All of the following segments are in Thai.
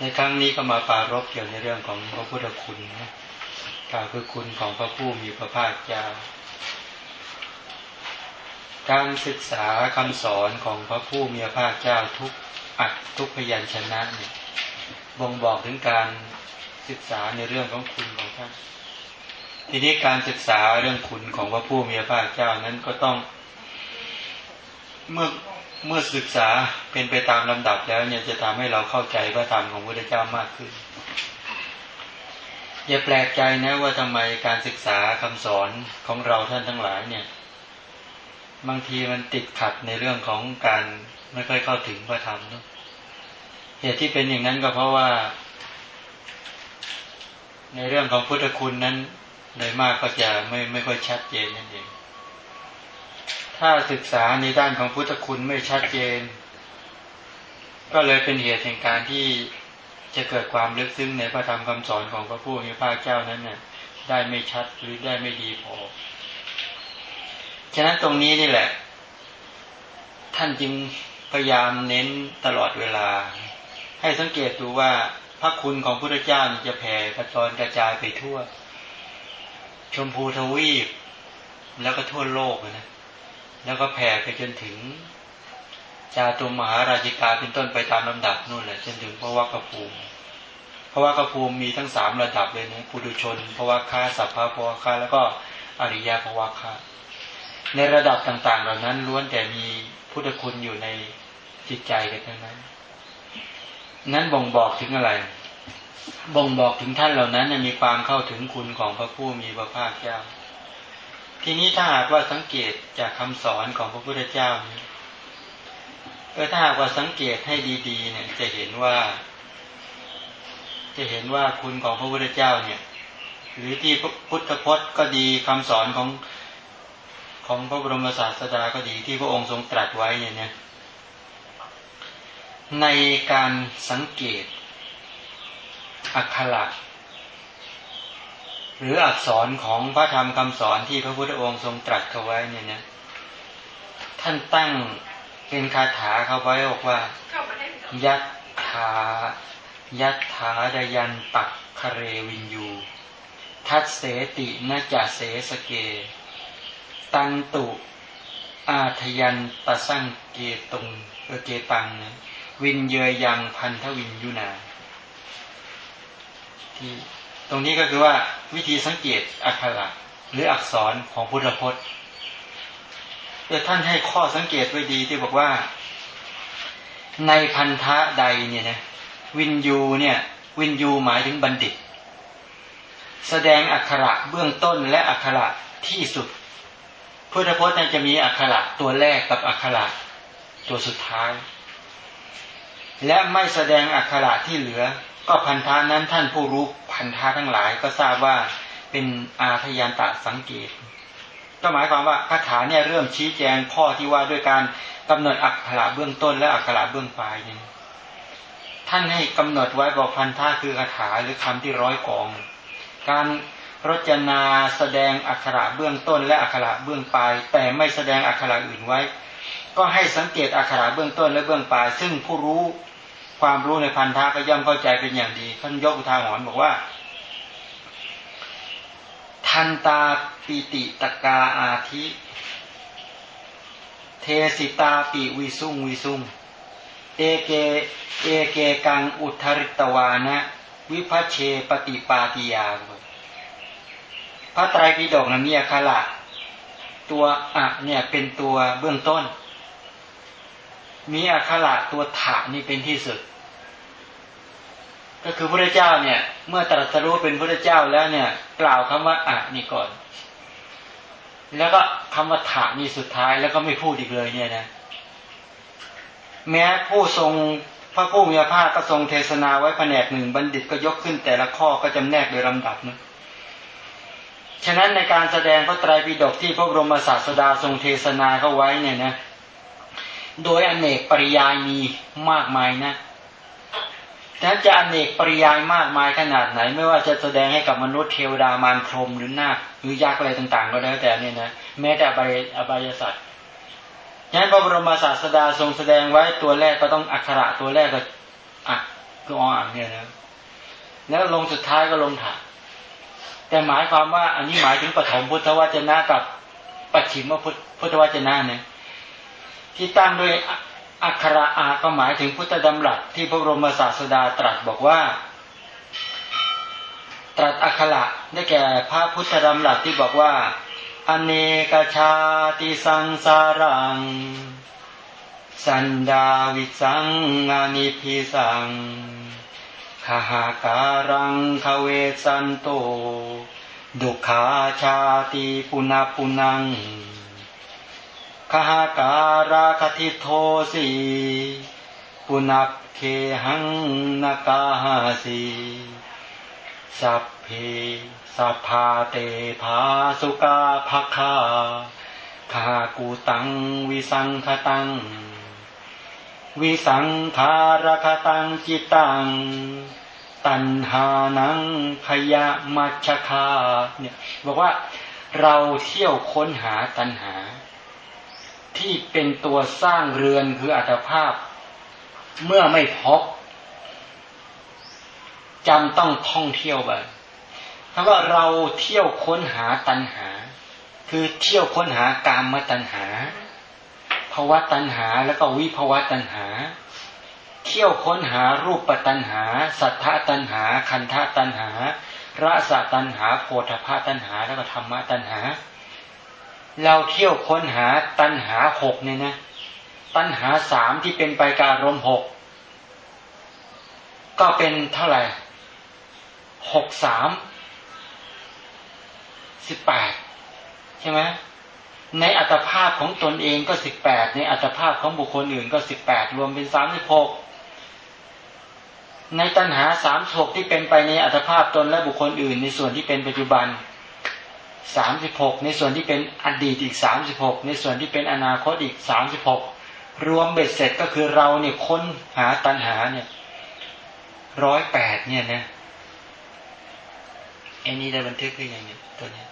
ในครั้งนี้ก็มาปารบเกี่ยวในเรื่องของพระพุทธคุณนะกล่าวคือคุณของพระผู้มีพระภาคเจ้า การศึกษาคำสอนของพระผู้มีพระภาคเจ้าทุกอัดทุกพยัญชนะเนี่ยบ่งบอกถึงการศึกษาในเรื่องของคุณของท่าน ทีนี้การศึกษาเรื่องคุณของพระผู้มีพระภาคเจ้านั้นก็ต้อง เมื่อ เมื่อศึกษาเป็นไปตามลำดับแล้วเนี่ยจะทำให้เราเข้าใจพระธรรมของพระเจ้ามากขึ้น อย่าแปลกใจนะว่าทำไมการศึกษาคำสอนของเราท่านทั้งหลายเนี่ย บางทีมันติดขัดในเรื่องของการไม่ค่อยเข้าถึงพระธรรมเนาะเหตุที่เป็นอย่างนั้นก็เพราะว่า ในเรื่องของพุทธคุณนั้น โดยมากก็จะไม่ไม่ค่อยชัดเจนนั่นเอง ถ้าศึกษาในด้านของพุทธคุณไม่ชัดเจน ก็เลยเป็นเหตุแห่งการที่จะเกิดความลึกซึ้งในพระธรรมคำสอนของพระผู้มีพระเจ้านั้นเนี่ยได้ไม่ชัดหรือได้ไม่ดีพอ ฉะนั้นตรงนี้นี่แหละ ท่านจึงพยายามเน้นตลอดเวลา ให้สังเกตดูว่าพระคุณของพระเจ้าจะแผ่กระจรกระจายไปทั่ว ชมพูทวีปแล้วก็ทั่วโลกนะ แล้วก็แผ่ไปจนถึง จาตุมหาราชิกาเป็นต้นไปตามลำดับนู่นแหละจนถึงพระวักภูมิพระวักภูมิมีทั้งสามระดับเลยนะปุถุชนพระวักคาสัพพะพระวักคาแล้วก็อริยพระวักคาในระดับต่าง ๆ เหล่านั้นล้วนแต่มีพุทธคุณอยู่ในจิตใจกันทั้งนั้น นั้นบ่งบอกถึงอะไร บ่งบอกถึงท่านเหล่านั้นมีความเข้าถึงคุณของพระผู้มีพระภาคเจ้า ทีนี้ถ้าหากว่าสังเกตจากคำสอนของพระพุทธเจ้านี้เออถ้าหากว่าสังเกตให้ดีๆ เนี่ยจะเห็นว่า จะเห็นว่าคุณของพระพุทธเจ้าเนี่ย หรือที่พุทธพจน์ก็ดีคำสอนของของพระบรมศาสดาก็ดีที่พระองค์ทรงตรัสไว้เนี่ยในการสังเกตอักขระ หรืออักษรของพระธรรมคำสอนที่พระพุทธองค์ทรงตรัสเขาไว้เนี่ยนะท่านตั้งเป็นคาถาเขาไว้บอกว่า ยัตถายัตถาดยันตักคเรวินยู ทัตเสตินาจาเสสเก ตันตุอาทยันตะสั่งเกตุงเกตังนะวินเยยยังพันทวินยุนาที่ ตรงนี้ก็คือว่าวิธีสังเกตอักขระหรืออักษรของพุทธพจน์เดี๋ยท่านให้ข้อสังเกตไว้ดีที่บอกว่า ในพันธะใดเนี่ยนะวินยูเนี่ย วินยูหมายถึงบัณฑิต แสดงอักขระเบื้องต้นและอักขระที่สุด พุทธพจน์จะมีอักขระตัวแรกกับอักขระตัวสุดท้าย และไม่แสดงอักขระที่เหลือ ก็พันธานั้นท่านผู้รู้พันธาทั้งหลายก็ทราบว่าเป็นอาทยานตะสังเกต ก็หมายความว่าคาถาเนี่ยเริ่มชี้แจงข้อที่ว่าด้วยการกำหนดอักขระเบื้องต้นและอักขระเบื้องปลายนี่ท่านให้กำหนดไว้บอกพันธาคือคาถาหรือคำที่ร้อยกอง การรจนาแสดงอักขระเบื้องต้น และอักขระเบื้องปลาย แต่ไม่แสดงอักขระอื่นไว้ ก็ให้สังเกตอักขระเบื้องต้นและเบื้องปลาย ซึ่งผู้รู้ ความรู้ในพันธะก็ย่อมเข้าใจเป็นอย่างดีท่านยกอุทาหรณ์บอกว่า ทันตาปีติตกาอาทิ เทสิตาปีวิสุงวิสุงเอเกเอเกกังอุทธริตวานะวิพัชเชปฏิปาติยาพระไตรปิฎกนะมีอัคระตัวอะเนี่ยเป็นตัวเบื้องต้น มีอักขระตัวถานี่เป็นที่สุด ก็คือพระเจ้าเนี่ย เมื่อตรัสรู้เป็นพระเจ้าแล้วเนี่ย กล่าวคำว่าอะนี่ก่อน แล้วก็คำว่าถานี่สุดท้ายแล้วก็ไม่พูดอีกเลยเนี่ยนะแม้ผู้ทรงพระผู้มีพระภาคก็ทรงเทศนาไว้แผนกหนึ่งบัณฑิตก็ยกขึ้นแต่ละข้อก็จำแนกโดยลำดับนะฉะนั้นในการแสดงพระไตรปิฎกที่พระบรมศาสดาทรงเทศนาเขาไว้เนี่ยนะ โดยอเนกปริยายมีมากมายนะ ถ้าจะอเนกปริยายมากมายขนาดไหน ไม่ว่าจะแสดงให้กับมนุษย์เทวดามารพรมหรือนาคหรือยักษ์อะไรต่างๆ ก็แล้วแต่เนี่ยนะแม้แต่อบายอบายสัตว์ฉะนั้นพระบรมศาสดาทรงแสดงไว้ตัวแรกก็ต้องอักขระตัวแรกก็อะก็อ่านเนี่ยนะแล้วลงสุดท้ายก็ลงถาแต่หมายความว่าอันนี้หมายถึงปฐมพุทธวจนะกับปัจฉิมพุทธวจนะเนี่ยที่ตั้งด้วย อัคราอาก็หมายถึงพุทธดำรัสที่พระบรมศาสดาตรัสบอกว่า ตรัสอัคระได้แก่พระพุทธดำรัสที่บอกว่า อเนกชาติสังสารัง สันดาวิสังอานิพิสังขหาการังคเวสันโต ดุขาชาติปุนาปุนัง หาการาคติโทสีปุนักเคหังนากาหาสีสัพเพสัพพาเตภาสุกาภคาคากูตังวิสังคตัง วิสังขารคตังจิตัง ตันหานังขยะมัชคาเนี่ยบอกว่าเราเที่ยวค้นหาตันหา ที่เป็นตัวสร้างเรือนคืออัตภาพ เมื่อไม่พบจำต้องท่องเที่ยวไปเพราว่าเราเที่ยวค้นหาตัณหา คือเที่ยวค้นหากามมตัณหาภาวะตัณหาแล้วก็วิภาวะตัณหา เที่ยวค้นหารูปตัณหา สัทธตัณหา คันธตัณหาระสะตัณหาโพธพาตัณหา แล้วก็ธรรมะตัณหา เราเที่ยวค้นหาตัณหาหกเนี่ยนะ ตัณหาสามที่เป็นไปการรมหกก็เป็นเท่าไหร่หกสามสิบแปดใช่ไหมในอัตภาพของตนเองก็สิบแปดในอัตภาพของบุคคลอื่นก็สิบแปดรวมเป็นสามสิบหกในตัณหาสามหกที่เป็นไปในอัตภาพตนและบุคคลอื่น ในส่วนที่เป็นปัจจุบัน สามสิบหกในส่วนที่เป็นอดีตอีกสามสิบหกในส่วนที่เป็นอนาคตอีกสามสิบหกรวมเบ็ดเสร็จก็คือเราเนี่ยค้นหาตัณหาเนี่ยร้อยแปดเนี่ยนะไอ้นี้ได้บันทึกหรือยังเนี่ยตัวนี้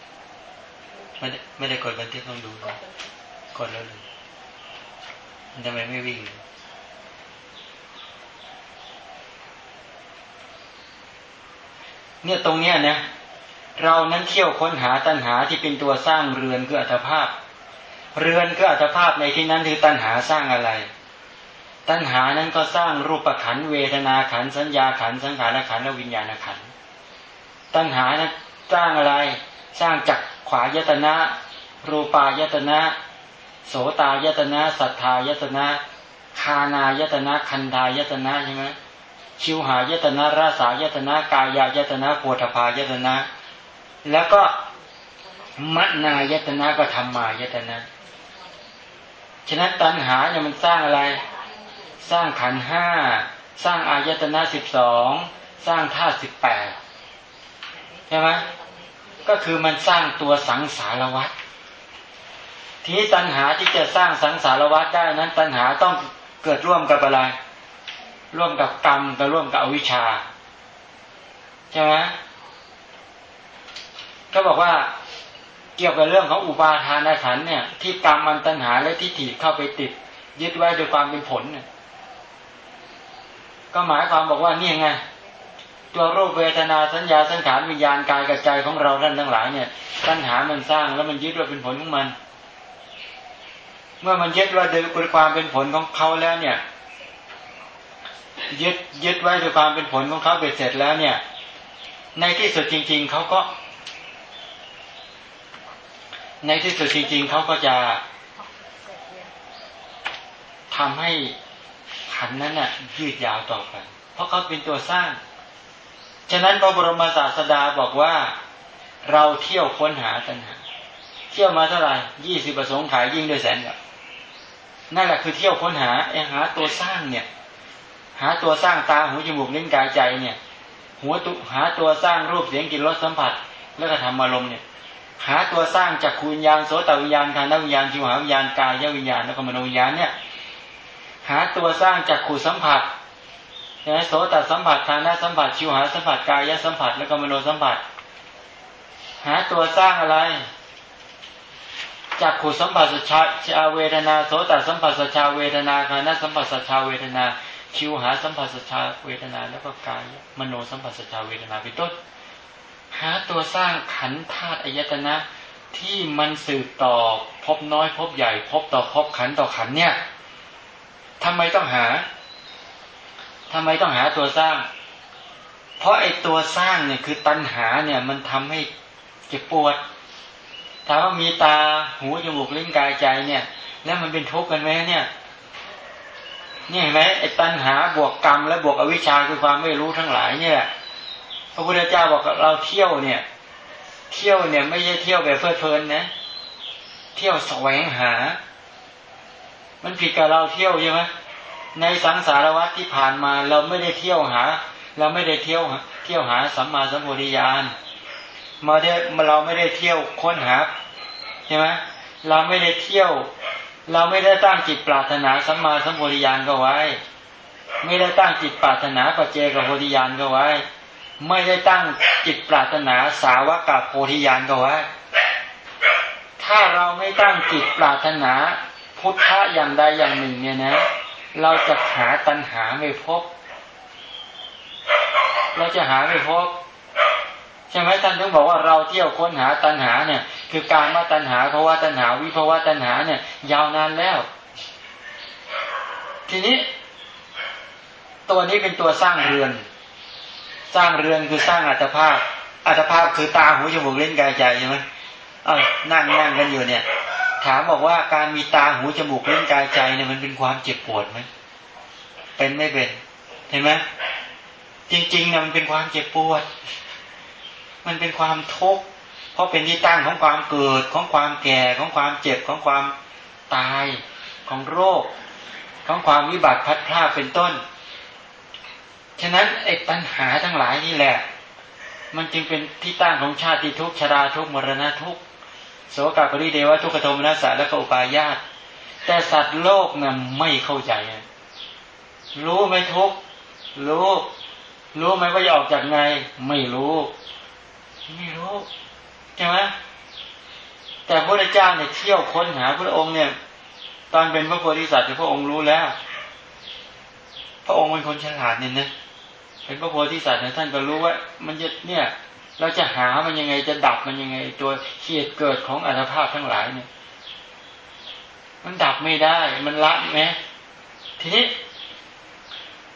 ไม่ได้ไม่ได้กดบันทึกต้องดูนะกดแล้วเลยทำไมไม่วิ่งเนี่ยตรงเนี้ยนะ เรานั้นเที่ยวค้นหาตัณหาที่เป็นตัวสร้างเรือนคืออัตภาพ เรือนคืออัตภาพในที่นั้นคือตัณหาสร้างอะไร ตัณหานั้นก็สร้างรูปขันเวทนาขันสัญญาขันสังขารขันและวิญญาณขันตัณหานั้นสร้างอะไร สร้างจักขวายตนะ รูปายตนะ โสตายตนะ สัทธายตนะคานายตนะคันธายตนะใช่ไหมชิวหายตนะราสายตนะกายายตนะโพธพายตนะ แล้วก็มัณายตนะก็ธรรมายตนะฉะนั้นตัณหาเนี่ยมันสร้างอะไร สร้างขันห้าสร้างอายตนะสิบสองสร้างธาตุสิบแปดใช่ไหมก็คือมันสร้างตัวสังสารวัฏทีนี้ตัณหาที่จะสร้างสังสารวัฏได้นั้น ตัณหาต้องเกิดร่วมกับอะไร ร่วมกับกรรมกับร่วมกับอวิชชาใช่ไหม ก็บอกว่าเกี่ยวกับเรื่องของอุปาทานขันเนี่ย ที่กรรมมันตัณหาและทิฏฐิเข้าไปติด ยึดไว้โดยความเป็นผลเนี่ยก็หมายความบอกว่านี่ไงตัวรูปเวทนาสัญญาสังขารวิญญาณกายกับใจของเราท่านทั้งหลายเนี่ยตัณหามันสร้างแล้วมันยึดว่าเป็นผลของมัน เมื่อมันยึดว่าโดยความเป็นผลของเขาแล้วเนี่ย ยึดยึดไว้โดยความเป็นผลของเขาเบ็ดเสร็จแล้วเนี่ย ในที่สุดจริง ๆเขาก็ ในที่สุดจริง ๆเขาก็จะทำให้ขันนั้นน่ะ ยืดยาวต่อไปเพราะเขาเป็นตัวสร้าง ฉะนั้นพระบรมศาสดาบอกว่าเราเที่ยวค้นหาตัณหา เที่ยวมาเท่าไหร่ยี่สิบประสงค์ขายยิ่งด้วยแสนแบบนั่นแหละคือเที่ยวค้นหาไอ้หาตัวสร้างเนี่ย หาตัวสร้างตาหูจมูกลิ้นกายใจเนี่ย หัวตุหาตัวสร้างรูปเสียงกลิ่นรสสัมผัส แล้วก็ทำอารมณ์เนี่ย หาตัวสร้างจากคูญญาณโสตวิญญาณคานวิญญาณจิวหาวิญญาณกายวิญญาณแล้วก็มโนวิญญาณเนี่ยหาตัวสร้างจากขูสัมผัสนะโสตสัมผัสคานสัมผัสชิวหาสัมผัสกายสัมผัสแล้วก็มโนสัมผัส หาตัวสร้างอะไรจากขูสัมผัสชาชาเวทนาโสตสัมผัสสชาเวทนาคานสัมผัสสชาเวทนาชิวหาสัมผัสสชาเวทนาแล้วก็กายมโนสัมผัสชาเวทนาเป็นต้น หาตัวสร้างขันธาตุอายตนะที่มันสืบต่อพบน้อยพบใหญ่ พบต่อพบขันต่อขันเนี่ยทำไมต้องหาทำไมต้องหาตัวสร้าง เพราะไอ้ตัวสร้างเนี่ยคือตัณหาเนี่ยมันทำให้เจ็บปวดถามว่ามีตาหูจมูกลิ้นกายใจเนี่ย แล้วมันเป็นทุกข์กันไหมเนี่ยนี่เห็นไหมไอ้ตัณหาบวกกรรมและบวกอวิชชาคือความไม่รู้ทั้งหลายเนี่ย พระพุทธเจ้าบอกเราเที่ยวเนี่ย เที่ยวเนี่ยไม่ใช่เที่ยวแบบเพลิดเพลินนะ เที่ยวแสวงหา มันผิดกับเราเที่ยวใช่ไหมในสังสารวัฏที่ผ่านมา เราไม่ได้เที่ยวหา เราไม่ได้เที่ยวเที่ยวหาสัมมาสัมพุทธญาณมาได้เราไม่ได้เที่ยวค้นหาใช่ไหมเราไม่ได้เที่ยว เราไม่ได้ตั้งจิตปรารถนาสัมมาสัมพุทธญาณก็ไว้ ไม่ได้ตั้งจิตปรารถนาปัจเจกโพธิญาณก็ไว้ ไม่ได้ตั้งจิตปรารถนาสาวกกับโพธิญาณก็ไว้ถ้าเราไม่ตั้งจิตปรารถนาพุทธะอย่างใดอย่างหนึ่งเนี่ยนะ เราจะหาตัณหาไม่พบ เราจะหาไม่พบใช่ไหมท่านถึงบอกว่าเราเที่ยวค้นหาตัณหาเนี่ย คือการมาตัณหาเพราะว่าตัณหาวิภาวะตัณหาเนี่ย ยาวนานแล้ว ทีนี้ ตัวนี้เป็นตัวสร้างเรือน สร้างเรือนคือสร้างอัตภาพ อัตภาพคือตาหูจมูกเล่นกายใจใช่ไหมเออนั่งนั่งกันอยู่เนี่ย ถามบอกว่าการมีตาหูจมูกเล่นกายใจเนี่ยมันเป็นความเจ็บปวดไหมเป็นไม่เป็น เห็นไหมจริงๆเนี่ยมันเป็นความเจ็บปวด มันเป็นความทุกข์เพราะเป็นที่ตั้งของความเกิดของความแก่ของความเจ็บของความตายของโรค ของความวิบัติพัดพลาดเป็นต้น ฉะนั้นไอ้ปัญหาทั้งหลายนี่แหละ มันจึงเป็นที่ตั้งของชาติทุกชราทุกมรณะทุกโสกปริเดวะทุกขโทมนัสสะและก็อุปายาตแต่สัตว์โลกน่ะไม่เข้าใจ รู้ไหมทุกรู้รู้ไหมว่าจะออกจากไง ไม่รู้ ไม่รู้ใช่ไหมแต่พระเจ้าเนี่ยเที่ยวค้นหาพระองค์เนี่ย ตอนเป็นพระโพธิสัตว์พระองค์รู้แล้ว พระองค์เป็นคนฉลาดเนี่ยนะ เป็นพระโพธิสัตว์นี่ยท่านก็รู้ว่า มันจะเนี่ยเราจะหามันยังไงจะดับมันยังไง ตัวเหตุเกิดของอัตภาพทั้งหลายเนี่ย มันดับไม่ได้ มันละไหมทีนี้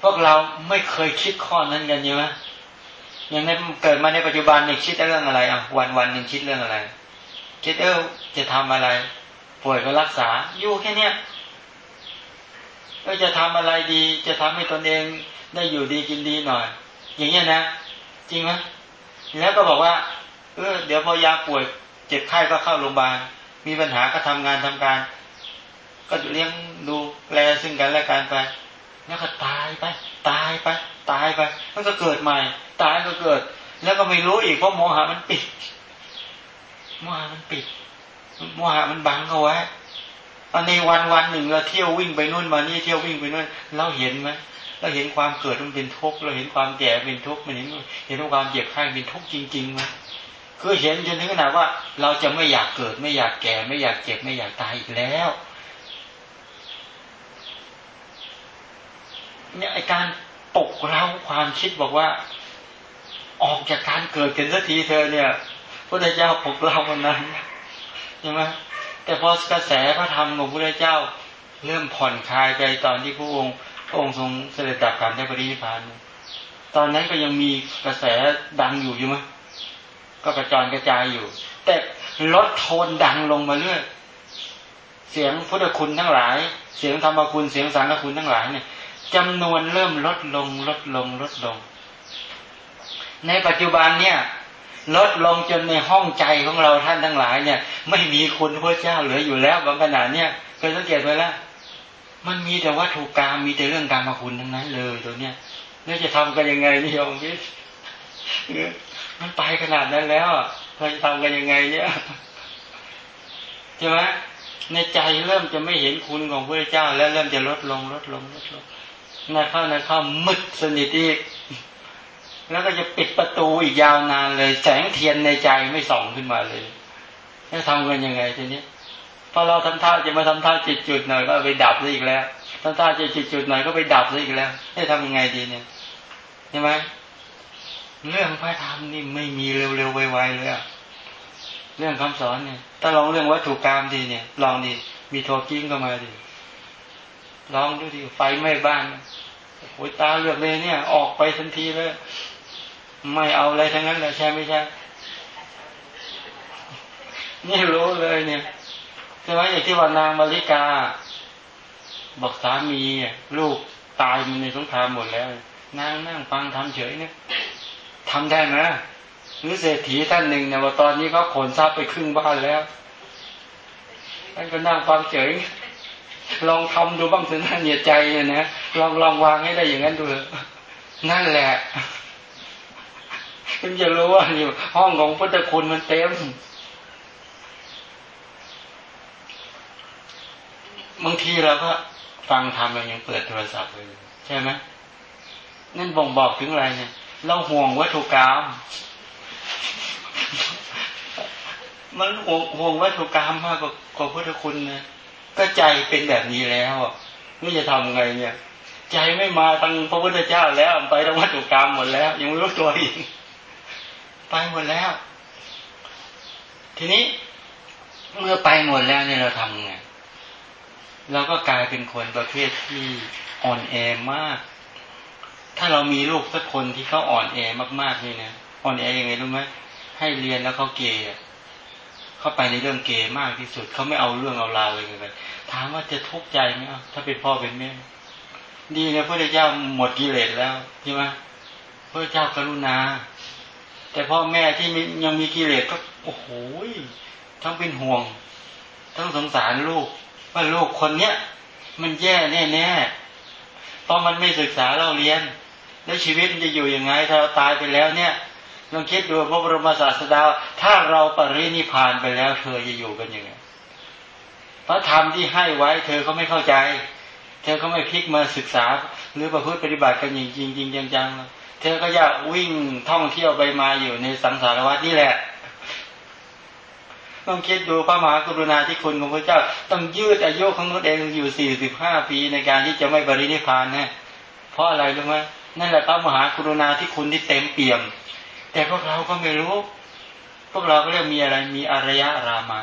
พวกเราไม่เคยคิดข้อนั้นกันใช่ไหมอย่างในเกิดมาในปัจจุบันเนี่ยคิดเรื่องอะไรอะวันวันหนึ่งคิดเรื่องอะไร คิดเออจะทำอะไร ป่วยก็รักษาอยู่แค่เนี้ยเออจะทำอะไรดี จะทำให้ตนเอง ได้อยู่ดีกินดีหน่อย อย่างเงี้ยนะ จริงไหมแล้วก็บอกว่า เออเดี๋ยวพอยาป่วย เจ็บไข้ก็เข้าโรงพยาบาลมีปัญหาก็ทำงานทำการ ก็เลี้ยงดูแลซึ่งกันและกันไป แล้วก็ตายไป ตายไป ตายไปมันก็เกิดใหม่ ตายก็เกิด แล้วก็ไม่รู้อีกเพราะโมหะมันปิดโมหะมันปิดโมหะมันบังเอาไว้อันในวันวันหนึ่งเราเที่ยววิ่งไปนู่นมานี่เที่ยววิ่งไปนู่นเราเห็นไหม เราเห็นความเกิดมันเป็นทุกข์เราเห็นความแก่เป็นทุกข์มันเห็นเห็นความเจ็บไข้เป็นทุกข์จริงๆไหมคือเห็นจนถึงขนาดว่า เราจะไม่อยากเกิด ไม่อยากแก่ ไม่อยากเจ็บไม่อยากตายอีกแล้วเนี่ยไอการปกเล้าความคิดบอกว่า ออกจากการเกิดกันสักทีเธอเนี่ยพระเจ้าปกเราวันนั้นใช่ไหมแต่พอกระแสพระธรรมของพระเจ้า เริ่มผ่อนคลายไปตอนที่พระองค์ พระองค์ทรงเสด็จดับขันได้ปรินิพานตอนนั้นก็ยังมีกระแสดังอยู่ใช่ไหมก็กระจายกระจายอยู่ แต่ลดโทนดังลงมาเรื่อยเสียงพุทธคุณทั้งหลาย เสียงธรรมคุณเสียงสังฆคุณทั้งหลายเนี่ยจำนวนเริ่มลดลง ลดลงลดลง ในปัจจุบันเนี่ย ลดลงจนในห้องใจของเราท่านทั้งหลายเนี่ย ไม่มีคุณพระเจ้าเหลืออยู่แล้วบางขนาดเนี่ยเคยสังเกตไว้แล้ว มันมีแต่วัตถุกรรมมีแต่เรื่องการมาคุณทั้งนั้นเลยตัวเนี้ยแล้วจะทำกันยังไงนี่ยองพี่มันไปขนาดนั้นแล้วเราจะทำกันยังไงเนี่ยใช่ไหมในใจเริ่มจะไม่เห็นคุณของพระเจ้า แล้วเริ่มจะลดลงลดลงลดลงนาเข้านาเข้ามึดสนิทอีกแล้วก็จะปิดประตูอีกยาวนานเลย แสงเทียนในใจไม่ส่องขึ้นมาเลยจะทำกันยังไงทีนี้ พอเราทำท่าจะมาทำท่าจิตจุดหน่อยก็ไปดับซะอีกแล้วทถ้าตาจะจุดหน่อยก็ไปดับซะอีกแล้วให้ทำยังไงดีเนี่ยใช่ไหมเรื่องพระธรรมนี่ไม่มีเร็วๆไวๆเลยอะเรื่องคำสอนเนี่ยถ้าลองเรื่องวัตถุกรรมดีเนี่ย ลองดีมีโทรกิ้งก็มาดิลองดูดิไฟไหม้บ้านโอ้ยตาเลือกเลยเนี่ย ออกไปทันทีเลยไม่เอาอะไรทั้งนั้นเลยใช่ไม่ใช่นี่รู้เลยเนี่ย ใช่ไหมอย่างที่ว่านางมาริกา บอกสามีลูกตายมันในสงครามหมดแล้ว นางนั่งฟังทำเฉยเนี่ยทำได้ไหมหรือเศรษฐีท่านหนึ่งเนี่ยว่าตอนนี้เขาขนทรัพย์ไปครึ่งบ้านแล้วท่านก็นั่งฟังเฉยลองทำดูบ้างถึงเหนียใจเนี่ยนะลองลองวางให้ได้อย่างนั้นดูนั่นแหละคุณจะรู้ว่าอยู่ห้องของพุทธคุณมันเต็ม บางทีเราก็ฟังทำเรายังเปิดโทรศัพท์เลยใช่ไหมนั่นบ่งบอกถึงอะไรเนี่ย เราห่วงวัตถุกรรมมันห่วงวงวัตถุกรรมมากกว่าพุทธคุณนะก็ใจเป็นแบบนี้แล้วนี่จะทำไงเนี่ย ใจไม่มาตั้งพระพุทธเจ้าแล้วไปตั้งวัตถุกรรมหมดแล้ว ยังไม่รู้ตัวอีกไปหมดแล้ว ทีนี้เมื่อไปหมดแล้วเนี่ยเราทำไง เราก็กลายเป็นคนประเภทที่อ่อนแอมาก ถ้าเรามีลูกสักคนที่เขาอ่อนแอมากๆนี่นะอ่อนแอยังไงรู้ไหมให้เรียนแล้วเขาเกย์เข้าไปในเรื่องเกย์มากที่สุดเขาไม่เอาเรื่องเอาราวเลยเลยถามว่าจะทุกข์ใจไหมถ้าเป็นพ่อเป็นแม่ดีนะพระเจ้าหมดกิเลสแล้วใช่ไหมพระเจ้ากรุณา แต่พ่อแม่ที่ยังมีกิเลสก็โอ้โหทั้งเป็นห่วง ทั้งสงสารลูก ว่าลูกคนเนี้ยมันแย่แน่แน่เพราะมันไม่ศึกษาเราเรียน แล้วชีวิตมันจะอยู่ยังไง ถ้าเราตายไปแล้วเนี่ยลองคิดดูพระบรมศาสดา ถ้าเราปรินิพานไปแล้ว เธอจะอยู่กันยังไงพระธรรมที่ให้ไว้ เธอเขาไม่เข้าใจ เธอเขาไม่พลิกมาศึกษา หรือประพฤติปฏิบัติกันจริงจริงจังๆเธอก็อยากวิ่งท่องเที่ยวไปมาอยู่ในสังสารวัฏนี่แหละ ต้องคิดดูพระมหากรุณาธิคุณของพระเจ้า ต้องยืดอายุของตนเองอยู่สี่สิบห้าปีในการที่จะไม่บริณิพานนะเพราะอะไรรู้ไหมนั่นแหละพระมหากรุณาธิคุณที่เต็มเปี่ยม แต่พวกเราก็ไม่รู้ พวกเราก็เรียกมีอะไรมีอารยะรามา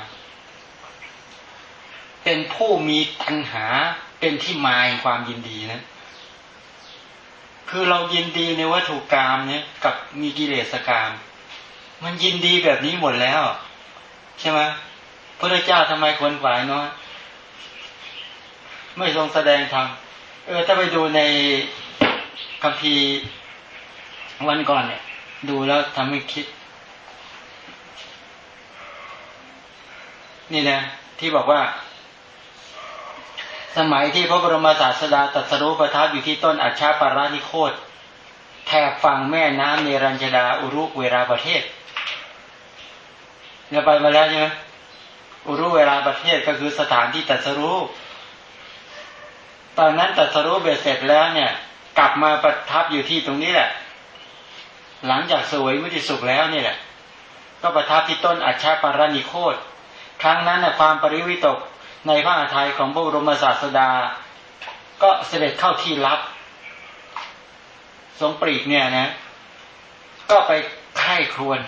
เป็นผู้มีตัณหาเป็นที่มาแห่งความยินดีนะคือเรายินดีในวัตถุกรรมเนี่ยกับมีกิเลสกรรมมันยินดีแบบนี้หมดแล้ว ใช่ไหมพระเจ้าทำไมคนฝ่ายน้อยไม่ทรงแสดงธรรมเออถ้าไปดูในคัมภีร์วันก่อนเนี่ย ดูแล้วทำให้คิด นี่นะที่บอกว่า สมัยที่พระบรมศาสดาตรัสรู้ประทับอยู่ที่ต้นอัชชาปารานิโคตแถบฝั่งแม่น้ำเนรัญชดาอุรุเวราประเทศ เนี่ยไปมาแล้วใช่ไหมอุรุเวลาประเทศก็คือสถานที่ตัดสรู้ ตอนนั้นตัดสรู้เบ็ดเสร็จแล้วเนี่ย กลับมาประทับอยู่ที่ตรงนี้แหละ หลังจากสวยมุติสุขแล้วนี่แหละ ก็ประทับที่ต้นอัชชาปารานิโคตครั้งนั้นนะความปริวิตกในพระอาทัยของพระบรมศาสดา ก็เสด็จเข้าที่รับทรงปรีกเนี่ยนะ ก็ไปไข้ครวน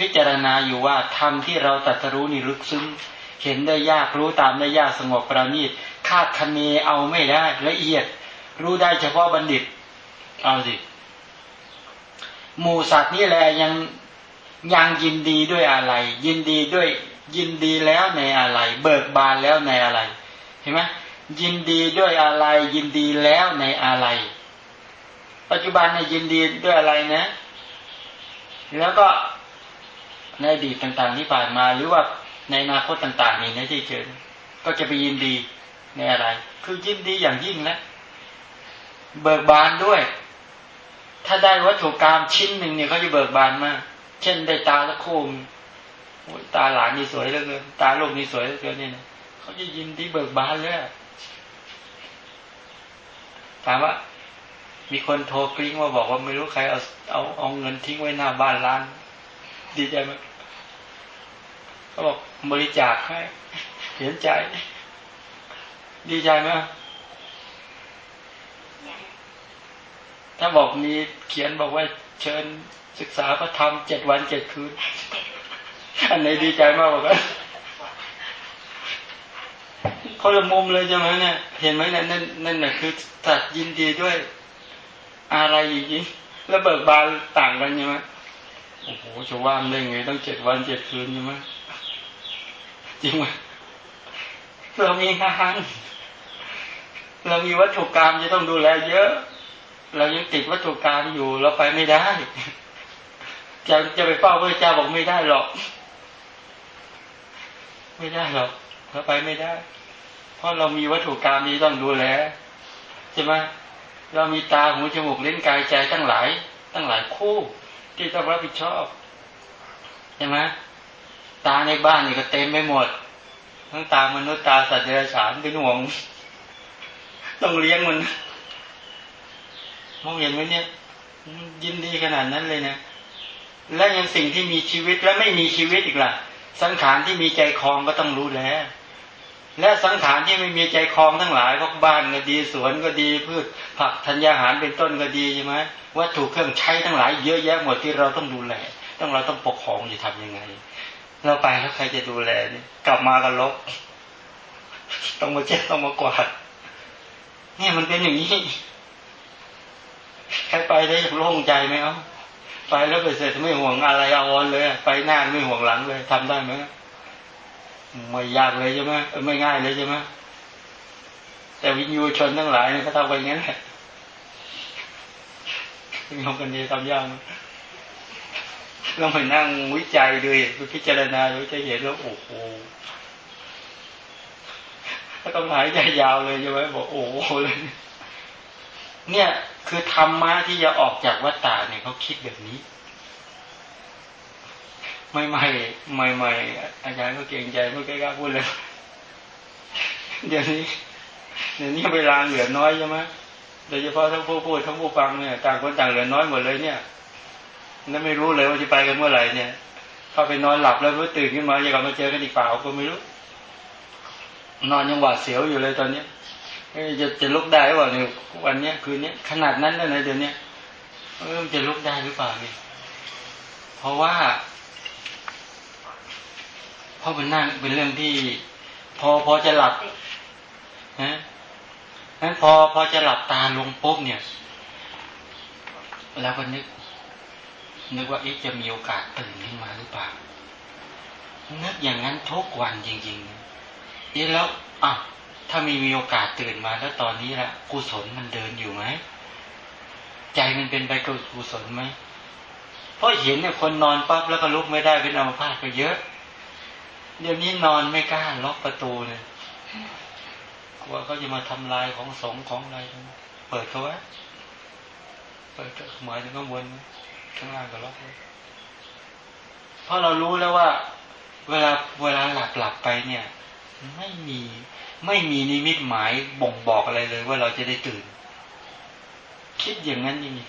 พิจารณาอยู่ว่าธรรมที่เราตัดรู้นี่ลึกซึ้งเห็นได้ยากรู้ตามได้ยากสงบประณีตคาดคะเนเอาไม่ได้ละเอียด รู้ได้เฉพาะบัณฑิต เอาสิหมูสัตว์นี่แหละยังยังยินดีด้วยอะไร ยินดีด้วยยินดีแล้วในอะไร เบิกบานแล้วในอะไร เห็นไหมยินดีด้วยอะไร ยินดีแล้วในอะไร ปัจจุบันเนี่ยยินดีด้วยอะไรนะ แล้วก็ ในอดีตต่างๆที่ผ่านมา หรือว่าในอนาคตต่างๆนี่ในที่เจอก็จะไปยินดีในอะไร คือยินดีอย่างยิ่งนะเบิกบานด้วย ถ้าได้วัตถุกรรมชิ้นหนึ่งเนี่ยเขาจะเบิกบานมาก เช่นได้ตาละคูมตาหลานนี่สวยเหลือเกินตาลูกนี่สวยเหลือเกินเนี่ยเขาจะยินดีเบิกบานเลยถามว่า มีคนโทรกริ้งมาบอกว่าไม่รู้ใครเอาเอาเอาเงินทิ้งไว้หน้าบ้านร้าน ดีใจไหม เขาบอกบริจาคให้ เห็นใจ ดีใจไหมถ้าบอกมีเขียนบอกว่าเชิญศึกษาพระธรรมเจ็ดวันเจ็ดคืน อันไหนดีใจมากกว่ากันคนละมุมเลยใช่ไหมเนี่ย เห็นไหมนั่นนั่นนั่นน่ะคือตัดยินดีด้วย อะไรอย่างนี้แล้วเบิกบานต่างกันใช่ไหมโอ้โหจะว่างได้ไงต้องเจ็ดวันเจ็ดคืนใช่ไหม จริงไหมเรามีงานเรามีวัตถุกรรมจะต้องดูแลเยอะ เรายังติดวัตถุกรรมอยู่เราไปไม่ได้จะจะไปเฝ้าพระเจ้าบอกไม่ได้หรอก ไม่ได้หรอกเราไปไม่ได้ เพราะเรามีวัตถุกรรมที่ต้องดูแลใช่ไหมเรามีตาหูจมูกเล่นกายใจตั้งหลาย ตั้งหลายคู่ ที่ต้องรับผิดชอบใช่ไหม ตาในบ้านนี่ก็เต็มไปหมด ทั้งตามนุษย์ตาสัตว์เดรัจฉานเป็นห่วงต้องเลี้ยงมัน มองเห็นไหมเนี่ย ยินดีขนาดนั้นเลยนะและยังสิ่งที่มีชีวิตและไม่มีชีวิตอีกล่ะ สังขารที่มีใจคลองก็ต้องรู้แล้ว และสังขารที่ไม่มีใจคลองทั้งหลายพวกบ้านก็ดีสวนก็ดีพืชผักธัญญาหารเป็นต้นก็ดีใช่ไหมวัตถุเครื่องใช้ทั้งหลายเยอะแยะหมดที่เราต้องดูแลต้องเราต้องปกครองจะทำยังไง เราไปแล้วใครจะดูแลนี่กลับมากันลบต้องมาเช็ดต้องมากวาดเนี่ยมันเป็นอย่างนี้ใครไปได้อยากโล่งใจไหมเอ้าไปแล้วไปเสร็จไม่ห่วงอะไรเอาอนเลย ไปหน้าไม่ห่วงหลังเลยทำได้ไหมไม่ยากเลยใช่ไหมไม่ง่ายเลยใช่ไหมแต่วิญญูชนทั้งหลายเนี่ยเขาทำไปงั้นแหละยอมกันดีทำยาก เราไปนั่งวิจัยดูไปพิจารณาดูจะเห็นแล้วโอ้โหถ้าต้องหายใจยาวเลยใช่ไหมบอกโอ้โหเลยเนี่ยคือธรรมะที่จะออกจากวัฏฏะเนี่ยเขาคิดแบบนี้ ไม่ไม่ไม่ไม่อาจารย์ก็เก่งใจไม่กล้าพูดเลยเดี๋ยวนี้เดี๋ยวนี้เวลาเหลือน้อยใช่ไหมโดยเฉพาะทั้งผู้พูดทั้งผู้ฟังเนี่ยต่างคนต่างเหลือน้อยหมดเลยเนี่ย แล้วไม่รู้เลยว่าจะไปกันเมื่อไหร่เนี่ยเข้าไปนอนหลับแล้วรู้ตื่นขึ้นมาจะกลับมาเจอกันอีกเปล่าก็ไม่รู้ นอนยังหวาดเสียวอยู่เลยตอนเนี้ยจะจะลุกได้หรือเปล่าเนี่ยวันเนี้ยคืนนี้ขนาดนั้นเลยนะเดี๋ยวนี้เออจะลุกได้หรือเปล่าเนี่ยเพราะว่าเพราะมันนั่งเป็นเรื่องที่ พอพอจะหลับนะนั้นพอพอจะหลับตาลงปุ๊บเนี่ย แล้วก็นึก นึกว่าอ๊จะมีโอกาสตื่นขึ้นมาหรือเปล่านึกอย่างนั้นทุกวันจริงๆนี่แล้วอะถ้ามีมีโอกาสตื่นมาแล้วตอนนี้ละกุศลมันเดินอยู่ไหมใจมันเป็นไปกับกุศลไหมเพราะเห็นเนี่ยคนนอนปั๊บแล้วก็ลุกไม่ได้เป็นอัมพาตก็เยอะ เดี๋ยวนี้นอนไม่กล้าล็อกประตูเลยกลัวเขาจะมาทำลายของสงของอะไรเปิดเขาไว้เปิดหมายถึงข้างบน ข้างล่างก็ล็อกไว้เพราะเรารู้แล้วว่า เวลาเวลาหลับหลับไปเนี่ย ไม่มีไม่มีนิมิตหมายบ่งบอกอะไรเลย ว่าเราจะได้ตื่น คิดอย่างนั้นนี่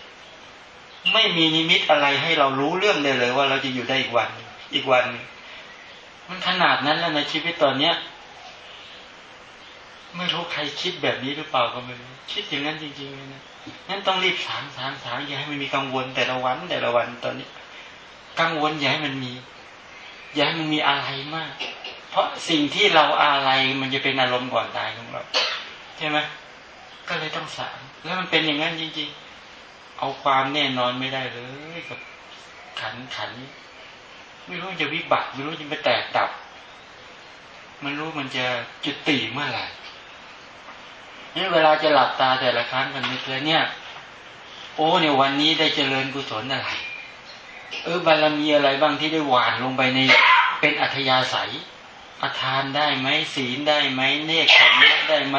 ไม่มีนิมิตอะไรให้เรารู้เรื่องเลยเลย ว่าเราจะอยู่ได้อีกวัน อีกวัน มันขนาดนั้นแล้วในชีวิตตอนเนี้ยไม่รู้ใครคิดแบบนี้หรือเปล่าก็ไม่รู้คิดอย่างนั้นจริงๆเลยนะ นั้นต้องรีบสางสางสางอย่าให้มันมีกังวลแต่ละวันแต่ละวันตอนนี้ กังวลอย่าให้มันมี อย่าให้มันมีอะไรมาก เพราะสิ่งที่เราอะไรมันจะเป็นอารมณ์ก่อนตายของเราใช่ไหมก็เลยต้องสารแล้วมันเป็นอย่างนั้นจริงๆ เอาความแน่นอนไม่ได้เลยกับขันขัน ไม่รู้จะวิบัติ ไม่รู้จะไปแตกดับ มันรู้มันจะจุดติเมื่อไหร่ นี่เวลาจะหลับตาแต่ละครั้งกันนึกเลยเนี่ย โอ้เนี่ยวันนี้ได้เจริญกุศลอะไร เออบารมีอะไรบ้างที่ได้หวานลงไปในเป็นอัธยาศัยอทานได้ไหมศีลได้ไหมเนคขมได้ไหม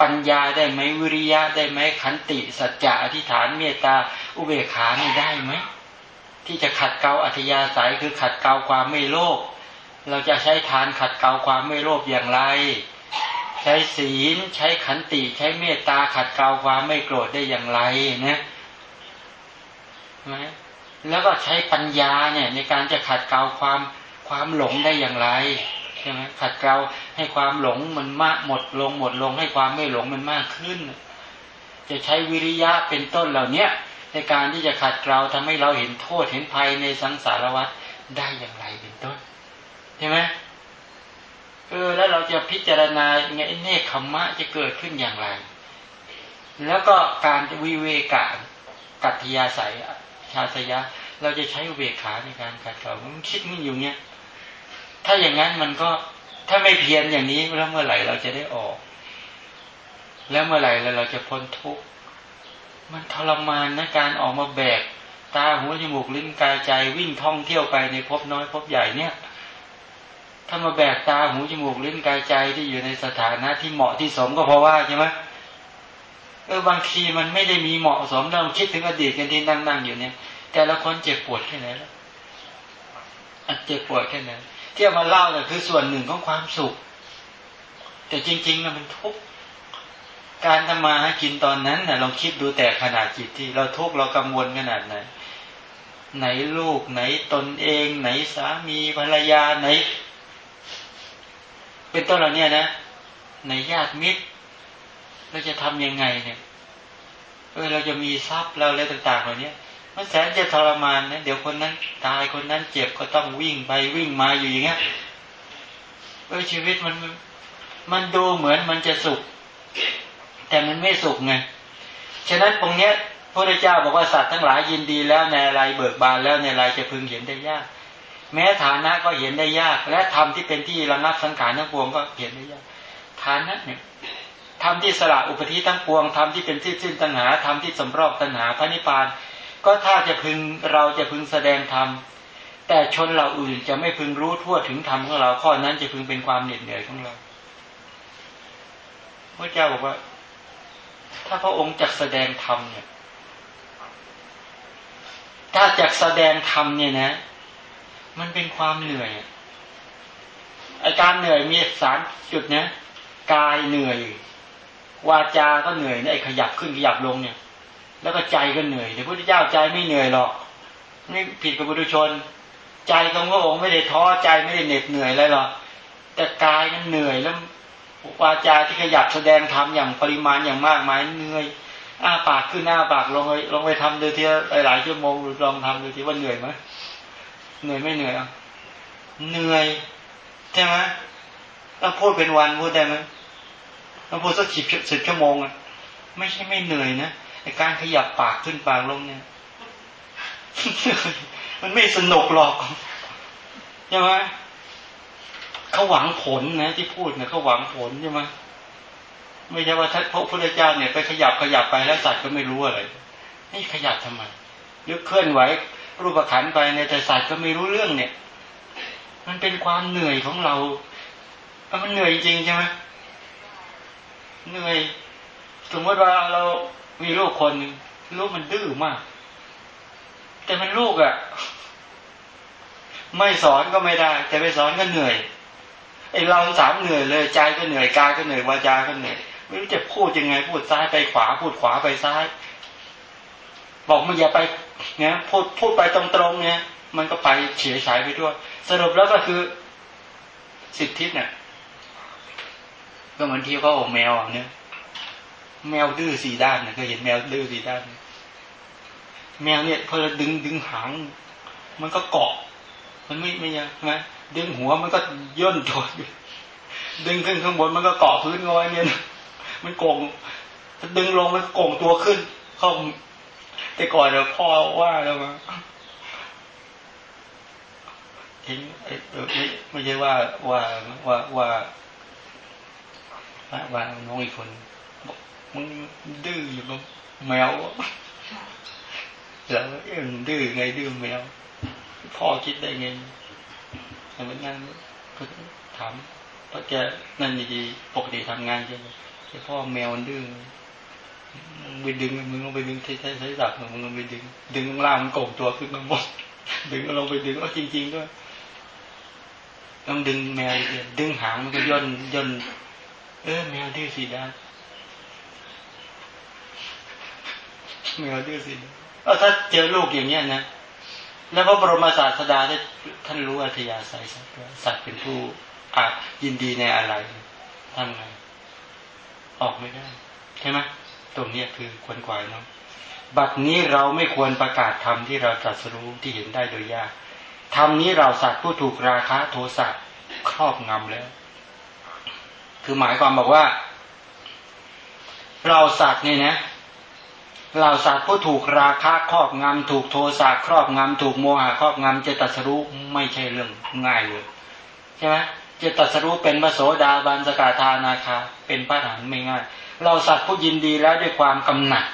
ปัญญาได้ไหมวิริยะได้ไหมขันติสัจจะอธิษฐานเมตตาอุเบกขานี่ได้ไหมที่จะขัดเกลาอัธยาศัยคือขัดเกลาความไม่โลภเราจะใช้ทานขัดเกลาความไม่โลภอย่างไร ใช้ศีลใช้ขันติใช้เมตตาขัดเกลาความไม่โกรธได้อย่างไรนะไหมแล้วก็ใช้ปัญญาเนี่ย ในการจะขัดเกลาความความหลงได้อย่างไรใช่ไหมขัดเกลาให้ความหลงมันมากหมดลงหมดลงให้ความไม่หลงมันมากขึ้น จะใช้วิริยะเป็นต้นเหล่าเนี้ยในการที่จะขัดเกลาทำให้เราเห็นโทษเห็นภัยในสังสารวัฏได้อย่างไรเป็นต้นใช่ไหม เออแล้วเราจะพิจารณาไงเนคขมมะจะเกิดขึ้นอย่างไร แล้วก็การวิเวกากัตยาศัยชาสยะ เราจะใช้เวขาในการขัดเกลามันคิดมันอยู่เนี้ยถ้าอย่างนั้นมันก็ถ้าไม่เพียรอย่างนี้แล้วเมื่อไหร่เราจะได้ออก แล้วเมื่อไหร่แล้วเราจะพ้นทุกข์มันทรมานนะการออกมาแบก ตาหูจมูกลิ้นกายใจวิ่งท่องเที่ยวไปในภพน้อยภพใหญ่เนี่ย ถ้ามาแบกตาหูจมูกลิ้นกายใจที่อยู่ในสถานะที่เหมาะที่สมก็เพราะว่าใช่ไหมเออบางทีมันไม่ได้มีเหมาะสมเราคิดถึงอดีตกันที่นั่งนั่งอยู่เนี่ย แต่ละคนเจ็บปวดแค่ไหนแล้วเจ็บปวดแค่ไหนที่มาเล่าเนี่ยคือส่วนหนึ่งของความสุข แต่จริงๆนะมันทุกข์การทำมาหากินตอนนั้นนะลองคิดดูแต่ขนาดจิตที่ เราทุกข์เรากังวลขนาดไหนไหนลูกไหนตนเอง ไหนสามีภรรยาไหน เป็นต้นเราเนี่ยนะ ในญาติมิตร เราจะทํำยังไงเนี่ยเออเราจะมีทรัพย์เราอะไรต่างๆเหล่านี้มันแสนจะทรมานนะเดี๋ยวคนนั้น ตายคนนั้นเจ็บก็ต้องวิ่งไปวิ่งมาอยู่อย่างเงี้ยเออชีวิตมันมันดูเหมือนมันจะสุข แต่มันไม่สุขไงฉะนั้นตรงเนี้ยพระเจ้าบอกว่าสัตว์ทั้งหลายยินดีแล้วในอะไรเบิกบานแล้วในอะไรจะพึงเห็นได้ยาก แม้ฐานะก็เห็นได้ยาก และธรรมที่เป็นที่ระงับสังขารทั้งปวงก็เห็นได้ยากฐานะเนี่ยธรรมที่สละอุปธิทั้งปวงธรรมที่เป็นที่สิ้นตัณหาธรรมที่สำรอกตัณหาพระนิพพาน ก็ถ้าจะพึงเราจะพึงแสดงธรรมแต่ชนเราอื่นจะไม่พึงรู้ทั่วถึงธรรมของเราข้อนั้นจะพึงเป็นความเหน็ดเหนื่อยของเราพระเจ้าบอกว่า ถ้าพระองค์จักแสดงธรรมเนี่ย ถ้าจักแสดงธรรมเนี่ยนะ มันเป็นความเหนื่อยอาการเหนื่อยมีสารจุดนะกายเหนื่อย วาจาก็เหนื่อยไอ้ขยับขึ้นขยับลงเนี่ย แล้วก็ใจก็เหนื่อยแต่พระพุทธเจ้าใจไม่เหนื่อยหรอกนี่ผิดกับบุรุชน ใจของพระองค์ไม่ได้ท้อใจไม่ได้เหน็ดเหนื่อยอะไรหรอกแต่กายมันเหนื่อยแล้ววาจาที่ขยับแสดงทำอย่างปริมาณอย่างมากมายเหนื่อยอ้าปากขึ้นหน้าปากลงไปลงไปทำดูทีหลายชั่วโมงลองทำดูทีว่าเหนื่อยไหม เหนื่อยไม่เหนื่อยอะเหนื่อยใช่ไหมต้องพูดเป็นวันพูดได้ไหมต้องพูดสักสิบสิบชั่วโมงอะไม่ใช่ไม่เหนื่อยนะไอการขยับปากขึ้นปากลงเนี่ย มันไม่สนุกหรอกใช่ไหมเขาหวังผลนะที่พูดเนี่ยเขาหวังผลใช่ไหมไม่ใช่ว่าท่านพระพุทธเจ้าเนี่ยไปขยับขยับไปแล้วสัตว์ก็ไม่รู้อะไรนี่ขยับทำไมหรือเคลื่อนไหว รูปขันไปในแต่สัตว์ก็ไม่รู้เรื่องเนี่ย มันเป็นความเหนื่อยของเราเพราะมันเหนื่อยจริงใช่ไหมเหนื่อย สมมติว่าเรามีลูกคนหนึ่งลูกมันดื้อมาก แต่มันลูกอะ่ะ ไม่สอนก็ไม่ได้ แต่ไปสอนก็เหนื่อยไอเราสามเหนื่อยเลยใจก็เหนื่อยกายก็เหนื่อยวาจาก็เหนื่อยไม่รู้จะพูดยังไง พูดซ้ายไปขวาพูดขวาไปซ้าย บอกมันอย่าไป นี่ยพูดพูดไปตรงๆเนี่ยมันก็ไปเฉียฉายไปด้วยสรุปแล้วก็คือสิบทิศเนี่ยก็เหมือนที่เขาอกแมวเนี่ยแมวดื้อสี่ด้านเนี่ยเคยเห็นแมวดื้อสี่ด้านแมวเนี่ยพอเราดึงดึงหาง มันก็เกาะ มันไม่ไม่ยังใช่ไหมดึงหัวมันก็ย่นตัวดึงขึ้นข้างบนมันก็เกาะพื้นงอยเนี่ยมันโกงดึงลงมันโกงตัวขึ้น เข้า แต่ก่อนเราพ่อว่าแล้วมาทิ้งเออไม่ไม่ใช่ว่าว่าว่าว่าว่าน้องอีกคนมึงดื้ออยู่กับแมวแล้วเอ็มดื้อไงดื้อแมว พ่อคิดได้ไงแต่วันนั้นก็ถามพราะแกนั่นดีปกติทำงานใช่ไหมแต่พ่อแมวมันดื้อ ไปดึงมึงลงไปดึงใช้ใช้ใช้สับมึงลงไปดึง ดึงล่างมันโก่งตัวขึ้นมาหมดดึงลงไปดึงก็จริง ๆ ด้วย ต้องดึงแมวดึงหางมันก็ย่นย่นเออแมวดื้อสีดาแมวดื้อสีเออถ้าเจอลูกอย่างเงี้ยนะแล้วพระบรมศาสดาท่านรู้อัธยาศัยสัตว์สัตว์เป็นผู้อาจยินดีในอะไรทำไงออกไม่ได้ ใช่ไหม ตรงนี้คือควนขวายเนาะบัดนี้เราไม่ควรประกาศธรรมที่เราตรัสรู้ที่เห็นได้โดยยากธรรมนี้เราสัตว์ผู้ถูกราคะโทสะครอบงำแล้ว คือหมายความบอกว่า เราสัตว์นี่นะเราสัตว์ผู้ถูกราคะครอบงำถูกโทสะครอบงำถูกโมหะครอบงำจะตัดสรู้ไม่ใช่เรื่องง่ายเลยใช่ไหมจะตัดสรู้เป็นพระโสดาบันสกาธานาคาเป็นพระฐานไม่ง่าย เราสัตว์ผู้ยินดีแล้วด้วยความกำหนัด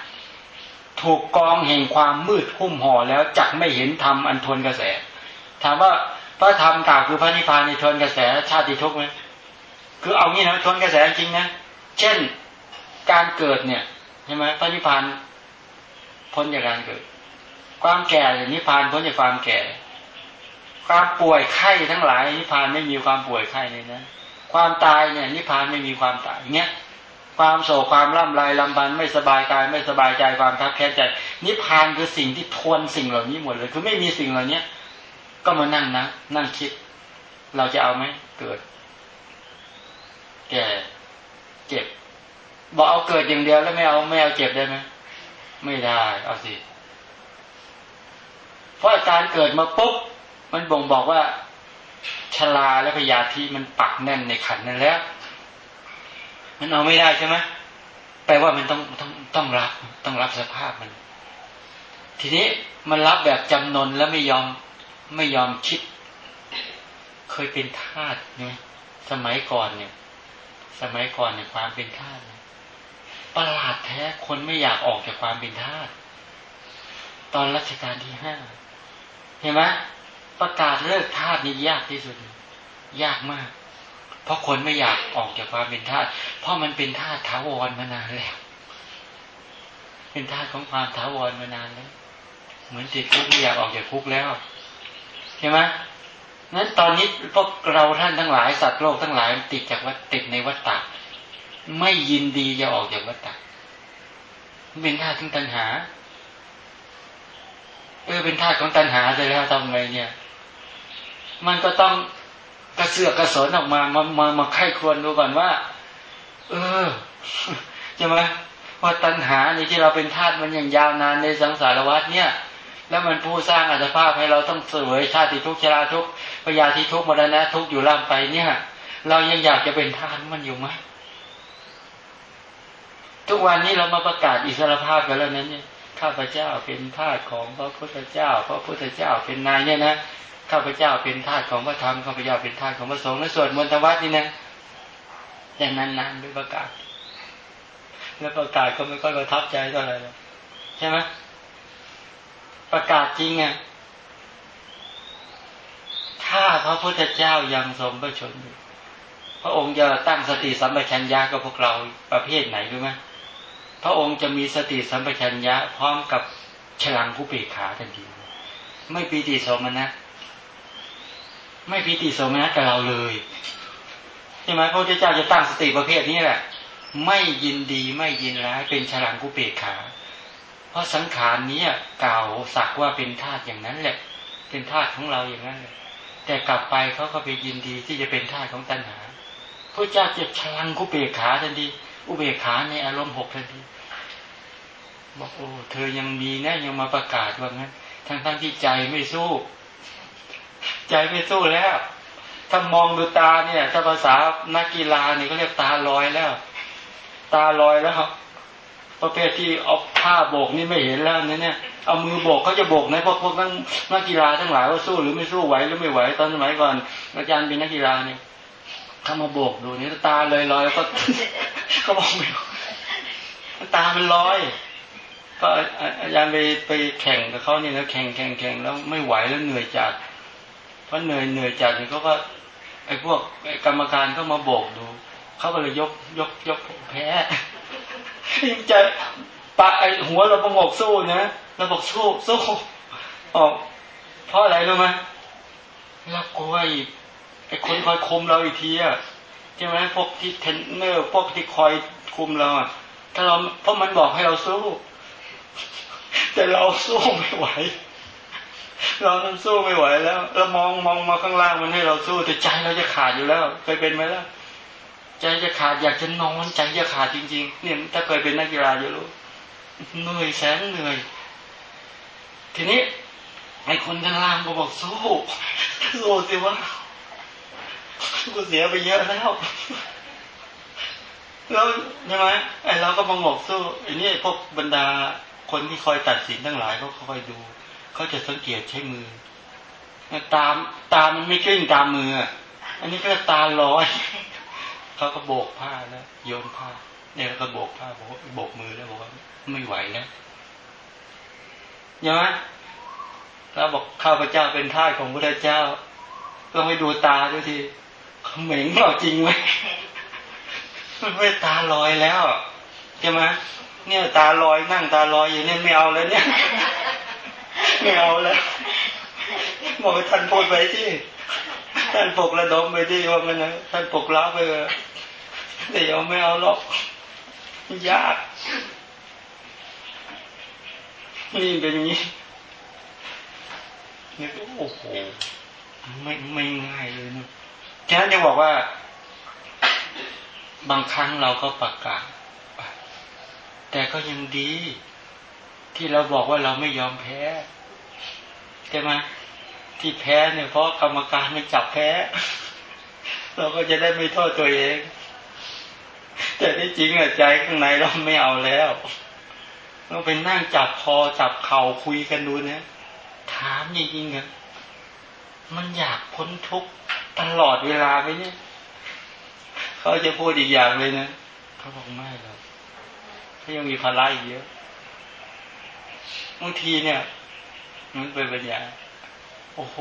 ถูกกองแห่งความมืดหุ้มห่อแล้วจักไม่เห็นธรรมอันทวนกระแส ถามว่าพระธรรมกล่าวคือพระนิพพานในทวนกระแสชาติทุกข์ไหมคือเอางี้นะทวนกระแสจริงนะเช่นการเกิดเนี่ยใช่ไหมพระนิพพานพ้นจากการเกิด ความแก่นิพพานพ้นจากความแก่ ความป่วยไข้ทั้งหลายนิพพานไม่มีความป่วยไข้เลยนะ ความตายเนี่ยนิพพานไม่มีความตายเงี้ย ความโศกความร่ำไรลำพันไม่สบายกายไม่สบายใจความทับแค้นใจ นิพพานคือสิ่งที่ทวนสิ่งเหล่านี้หมดเลย คือไม่มีสิ่งเหล่านี้ก็มานั่งนะ นั่งคิด เราจะเอาไหมเกิด แก่เจ็บบอกเอาเกิดอย่างเดียวแล้วไม่เอาไม่เอาเจ็บได้ไหมไม่ได้เอาสิเพราะการเกิดมาปุ๊บมันบ่งบอกว่าชลาและพยาธิมันปักแน่นในขันนั่นแล้ว มันเอาไม่ได้ใช่ไหมแปลว่ามันต้องต้องต้องรับต้องรับสภาพมัน ทีนี้มันรับแบบจำนนแล้วไม่ยอมไม่ยอมคิด เคยเป็นทาสเนี่ยสมัยก่อนเนี่ย สมัยก่อนเนี่ยความเป็นทาสประหลาดแท้คนไม่อยากออกจากความเป็นทาสตอนรัชกาลที่ห้าเห็นไหมประกาศเลิกทาสนี่ยากที่สุด ยากมาก เพราะคนไม่อยากออกจากความเป็นทาสเพราะมันเป็นทาสถาวรมานานแล้ว เป็นทาสของความถาวรมานานแล้ว เหมือนติดคุกไม่อยากออกจากคุกแล้วใช่ไหมนั้นตอนนี้พวกเราท่านทั้งหลายสัตว์โลกทั้งหลายติดจากวัฏติดในวัฏฏะไม่ยินดีจะออกจากวัฏฏะเป็นทาสของตัณหาเออเป็นทาสของตัณหาไปแล้วทำไงเนี่ย มันก็ต้อง กระเสือกกระสนออกมามามามาไข้ควรดูก่อนว่า เออใช่ไหมว่าตัณหาในที่เราเป็นธาตุมันอย่างยาวนานในสังสารวัฏเนี่ย แล้วมันผู้สร้างอัตภาพให้เราต้องเสวยชาติทุกชราทุกปยาทิทุกมรณะทุกอยู่ล่างไปเนี่ย เรายังอยากจะเป็นทาสมันอยู่ไหมทุกวันนี้เรามาประกาศอิสรภาพกันแล้วนั้นเนี่ยข้าพเจ้าเป็นทาสของพระพุทธเจ้า พระพุทธเจ้าเป็นนายเนี่ยนะ ข้าพเจ้าเป็นทาสของพระธรรมข้าพเจ้าเป็นทาสของพระสงฆ์และสวดมนต์วัดนี่นะอย่างนั้นนานด้วยประกาศ แล้วประกาศก็ไม่ค่อยประทับใจเท่าไหร่ใช่ไหมประกาศจริงอะถ้าพระพุทธเจ้ายังทรงพระชนอยู่พระองค์จะตั้งสติสัมปชัญญะกับพวกเราประเภทไหนรู้ไหมพระองค์จะมีสติสัมปชัญญะพร้อมกับฉลังผู้เปกขาทันที ไม่ปีติโสมนะ ไม่พิติโสมนัสกับเราเลยใช่ไหมพระพุทธเจ้าจะตั้งสติประเภทนี้แหละ ไม่ยินดีไม่ยินร้ายเป็นฉลังกุเปกขา เพราะสังขารนี้เก่าสักว่าเป็นธาตุอย่างนั้นแหละ เป็นธาตุของเราอย่างนั้นเลยแต่กลับไปเขาก็ไปยินดีที่จะเป็นธาตุของตัณหาพระเจ้าจะฉลังกุเปกขาทันทีอุเบกขาในอารมณ์หกทันทีบอกโอ้เธอยังมีนะยังมาประกาศว่างั้นทั้งทั้งที่ใจไม่สู้ ใจไม่สู้แล้ว ถ้ามองดูตาเนี่ย ถ้าภาษานักกีฬาเนี่ยก็เรียกตาลอยแล้ว ตาลอยแล้วประเภทที่เอาผ้าโบกนี่ไม่เห็นแล้วเนี่ย เอามือโบกเขาจะโบกนะพวกพวกนักนักกีฬาทั้งหลายว่าสู้หรือไม่สู้ไหวหรือไม่ไหวตอนสมัยก่อนอาจารย์เป็นนักกีฬาเนี่ยเขามาโบกดูนี่ตาเลยลอยแล้วก็บอกไม่ตามันลอย ก็อาจารย์ไปไปแข่งกับเขาเนี่ยแล้วแข่งแข่งแข่งแล้วไม่ไหวแล้วเหนื่อยจัด เพราะเหนื่อยเหนื่อยจัดเนี่ยเขาก็ไอ้พวกกรรมการก็มาโบกดูเขาก็เลยยกยกยกแพ้ยังจะปะไอหัวเราประงกสู้นะเราบอกสู้สู้ออกเพราะอะไรรู้ไหมเรากลัวไอ้คนคอยคุมเราอีกทีอะใช่ไหมพวกที่เทนเนอร์พวกที่คอยคุมเราอะถ้าเราเพราะมันบอกให้เราสู้ แต่เราสู้ไม่ไหว เรานั้นสู้ไม่ไหวแล้วเรามองมองมาข้างล่างมันให้เราสู้แต่ใจเราจะขาดอยู่แล้วเคยเป็นไหมล่ะใจจะขาดอยากจะนอนใจจะขาดจริง ๆ เนี่ยถ้าเคยเป็นนักกีฬาจะรู้เหนื่อยแสนเหนื่อย ทีนี้ไอ้คนข้างล่างก็บอกสู้สู้สิวะกูเสียไปเยอะแล้วแล้วใช่ไหมไอ้เราก็มองบอกสู้อันนี้พวกบรรดาคนที่คอยตัดสินทั้งหลายเขาคอยดู เขาจะสังเกตใช้มือตามตามันไม่กลิ้งตามมืออันนี้ก็ตาลอยเขาก็โบกผ้าแล้วโยนผ้าเนี่ยแล้วก็โบกผ้าบอกว่าโบกมือแล้วบอกว่าไม่ไหวแล้วใช่ไหมแล้วบอกข้าพเจ้าเป็นทาสของพระเจ้าต้องไปดูตาด้วยทีเหม่งเราจริงไหมมันไม่ตาลอยแล้วใช่ไหมเนี่ยตาลอยนั่งตาลอยอย่างนี้ไม่เอาแล้วเนี่ย ไม่เอาแล้วบอกท่านพูดไปที่ท่านปกระดมไปที่ว่ามันนะท่านปกรับไปเลยแต่ยังไม่เอาหรอกยากนี่เป็นอย่างนี้นี่ก็โอ้โหไม่ไม่ง่ายเลยนะฉะนั้นยังบอกว่า บางครั้งเราก็ประกาศแต่ก็ยังดี ที่เราบอกว่าเราไม่ยอมแพ้ใช่ไหมที่แพ้เนี่ยเพราะกรรมการไม่จับแพ้ เราก็จะได้ไม่โทษตัวเอง แต่ที่จริงอะใจข้างในเราไม่เอาแล้วเราไปนั่งจับคอจับเข่าคุยกันดูนะถามจริงๆอะมันอยากพ้นทุกตลอดเวลาไหมเนี่ยเขาจะพูดอีกอย่างเลยนะเขาบอกไม่หรอกเขายังมีภาระอีกเยอะ บางทีเนี่ย มันเป็นปัญญาโอ้โห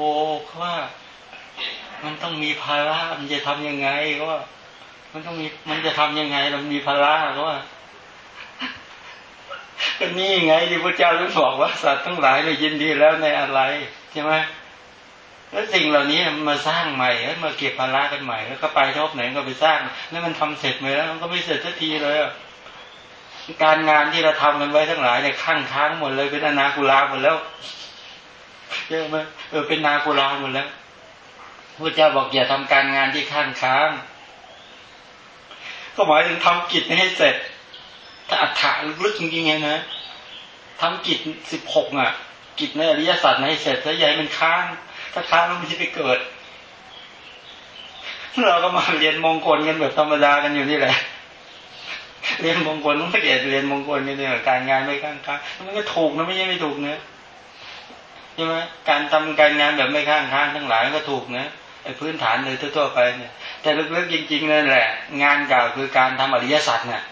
เขาว่า มันต้องมีภาระมันจะทำยังไงก็ว่า มันต้องมีมันจะทำยังไงเรามีภาระก็ว่าก็นี่ไงที่พระเจ้าต้องบอกว่าสัตว์ทั้งหลายเลยยินดีแล้วในอะไรใช่ไหมแล้วสิ่งเหล่านี้มาสร้างใหม่แล้วมาเก็บภาระกันใหม่แล้วก็ไปทบไหนก็ไปสร้าง แล้วมันทำเสร็จไหมแล้ว มันก็ไม่เสร็จสักทีเลย การงานที่เราทำกันไว้ทั้งหลายเนี่ยข้างค้างหมดเลยเป็นอนาคุลาหมดแล้วใช่ไหมเออเป็นนาคุลาหมดแล้วพระเจ้าบอกอย่าทำการงานที่ข้างค้าง ก็หมายถึงทำกิจให้เสร็จ ถ้าอัฏฐาลึกจริงๆไงนะทำกิจสิบหกอะ กิจในอริยสัจให้เสร็จแล้วใหญ่มันค้าง ถ้าค้างมันจะไปเกิด เราก็มาเรียนมงคลกันแบบธรรมดากันอยู่นี่แหละ เรียนมงคลต้องไม่เกียเรียนมงคลกันเนี่ยการงานไม่ค้างค้างมันก็ถูกนะไม่ใช่ไม่ถูกเนะใช่ไหมการทำการงานแบบไม่ข้างค้างทั้งหลายก็ถูกนะไอ้พื้นฐานเลยทั่ว ๆ ไปเนี่ย แต่ลึกๆจริงๆนั่นแหละ งานเก่าคือการทำอริยสัจเนี่ย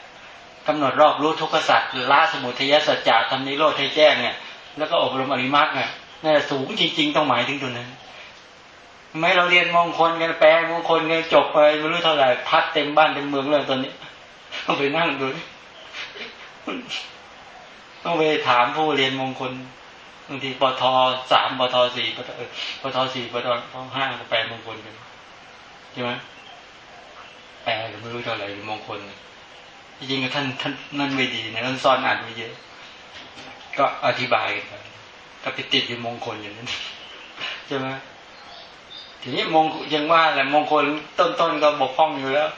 กำหนดรอบรู้ทุกขสัจละสมุทัยสัจจะทำนิโรธให้แจ้งเนี่ย แล้วก็อบรมอริมักเนี่ยนี่สูงจริง ๆ ต้องหมายถึงตัวนั้นไม่เราเรียนมงคลกันแปลมงคลกันจบไปไม่รู้เท่าไหร่พัดเต็มบ้านเต็มเมืองเลยตอนนี้ ต้องไปนั่งดูต้องไปถามผู้เรียนมงคลบางทีปทสามปทสี่ปทปทสี่ปทห้าก็แปลมงคลกันใช่ไหมแปลไม่รู้เท่าไหร่มงคลจริงๆท่านท่านนั่นไม่ดีนะท่านสอนอ่านไว้เยอะ ก็อธิบายกันไปก็ไปติดอยู่มงคลอย่างนั้นใช่ไหมทีนี้มงยังว่าแหละมงคลต้นๆก็บกพร่องอยู่แล้ว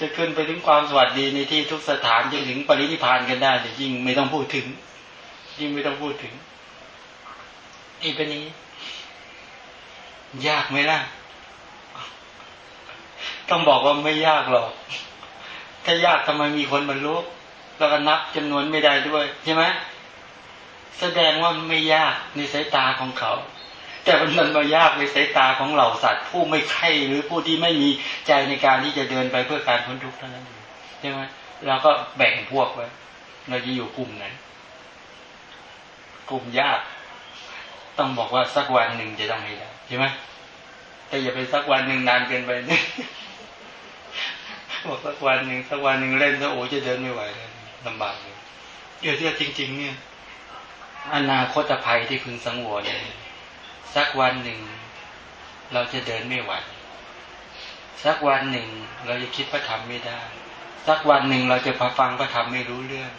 จะขึ้นไปถึงความสวัสดีในที่ทุกสถานจนถึงปรินิพานกันได้แต่ยิ่งไม่ต้องพูดถึง ยิ่งไม่ต้องพูดถึงนี่เป็นนี้ ยากไหมล่ะ ต้องบอกว่าไม่ยากหรอก ถ้ายากทำไมมีคนบรรลุแล้วก็นับจำนวนไม่ได้ด้วย ใช่ไหมแสดงว่าไม่ยากในสายตาของเขา แต่มันมันมายากในสายตาของเหล่าสัตว์ ผู้ไม่ใคร่หรือผู้ที่ไม่มีใจในการที่จะเดินไปเพื่อการพ้นทุกข์เท่านั้นใช่ไหมเราก็แบ่งพวกไว้เราจะอยู่กลุ่มไหนกลุ่มยากต้องบอกว่าสักวันหนึ่งจะต้องให้ได้ใช่ไหมแต่อย่าไปสักวันหนึ่งนานเกินไปนี่บอกสักวันหนึ่งสักวันหนึ่งเล่นแล้วโอ้จะเดินไม่ไหวเลยลำบากเลยเดี๋ยวที่จริง ๆ เนี่ย อนาคตภัยที่พึงสังวร สักวันหนึ่ง เราจะเดินไม่ไหว สักวันหนึ่ง เราจะคิดพระธรรมไม่ได้ สักวันหนึ่งเราจะพฟังพระธรรมไม่รู้เรื่อง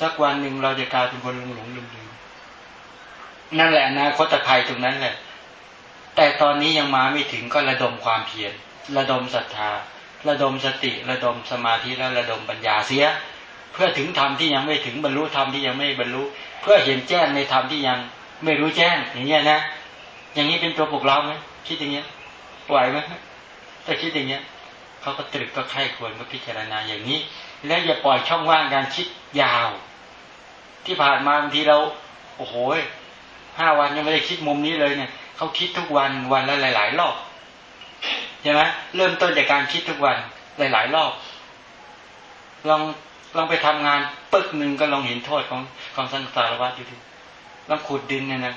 สักวันหนึ่งเราจะกลายเป็นคนหลงหลงลืมลืมนั่นแหละนะคตภัยตรงนั้นแหละ แต่ตอนนี้ยังมาไม่ถึงก็ระดมความเพียรระดมศรัทธา ระดมสติ ระดมสมาธิแล้วระดมปัญญาเสีย เพื่อถึงธรรมที่ยังไม่ถึงบรรลุธรรมที่ยังไม่บรรลุ เพื่อเห็นแจ้งในธรรมที่ยังไม่รู้แจ้งอย่างเงี้ยนะ อย่างนี้เป็นตัวปลุกเราไหมคิดอย่างเงี้ยไหวไหมถ้าคิดอย่างเงี้ยเขาก็ตรึกก็ไข้ควรก็พิจารณาอย่างนี้ แล้วอย่าปล่อยช่องว่างการคิดยาว ที่ผ่านมาบางทีเรา โอ้โหห้าวันยังไม่ได้คิดมุมนี้เลยเนี่ยเขาคิดทุกวันวันละหลาย ๆ รอบใช่ไหมเริ่มต้นจากการคิดทุกวันหลาย ๆ รอบ ลองลองไปทำงาน ปึ๊กหนึ่งก็ลองเห็นโทษของของสังสารวัฏอยู่ดีลองขุดดินเนี่ยนะ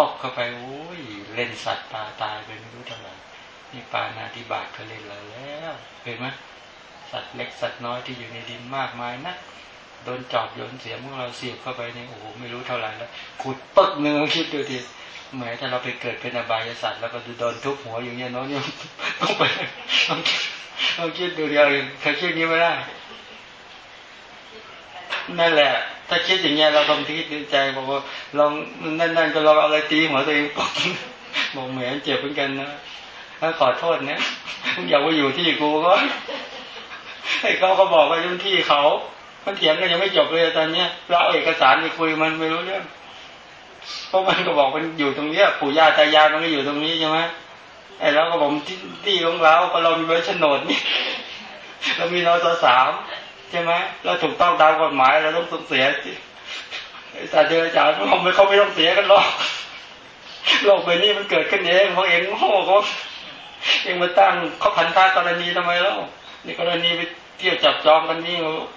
ปอกเข้าไปโอ้ยเล่นสัตว์ปลาตายไปไม่รู้เท่าไหร่นี่ปานาธิบาตเขาเล่นเราแล้วเห็นไหมสัตว์เล็กสัตว์น้อยที่อยู่ในดินมากมายนะโดนจอบโยนเสียมื่อเราเสียบเข้าไปเนี่ยโอ้โหไม่รู้เท่าไหร่แล้วขุดปึ๊กหนึ่งคิดดูทีเหมือนถ้าเราไปเกิดเป็นอบายสัตว์แล้วก็โดนทุบหัวอย่างเงี้ยน้องเนี่ยต้องไปต้องคิดดูเดียวเคยคิดนี้ไหมล่ะนั่นแหละ ถ้าคิดอย่างเงี้ยเราต้องคิดในใจบอกว่าลองนั่นๆก็ลองเอาอะไรตีหัวตัวเองปอกบอกเหมือนเจ็บเหมือนกันนะถ้าขอโทษเนี่ยมึงอยากมาอยู่ที่กูก็ให้เขาก็บอกว่ายุ่งที่เขามันเถียงกันยังไม่จบเลยตอนเนี้ยเราเอาเอกสารไปคุยมันไม่รู้เรื่องเพราะมันก็บอกมันอยู่ตรงเนี้ยปู่ย่าตายายมันก็อยู่ตรงนี้ใช่ไหมไอ้เราก็บอกที่ที่ของเราก็เรามีใบโฉนดนี่เรามีนอตสาม ใช่ไหมเราถูกต้องตามกฎหมายเราต้องต้องเสียไอ้สาเจอจารย์เขาไม่เขาไม่ต้องเสียกันหรอกโลกใบนี้มันเกิดขึ้นเองเขาเองโง่เขาเองมาตั้งเขาพันธากรณีทำไมแล้วนี่กรณีไปเที่ยวจับจองกันนี่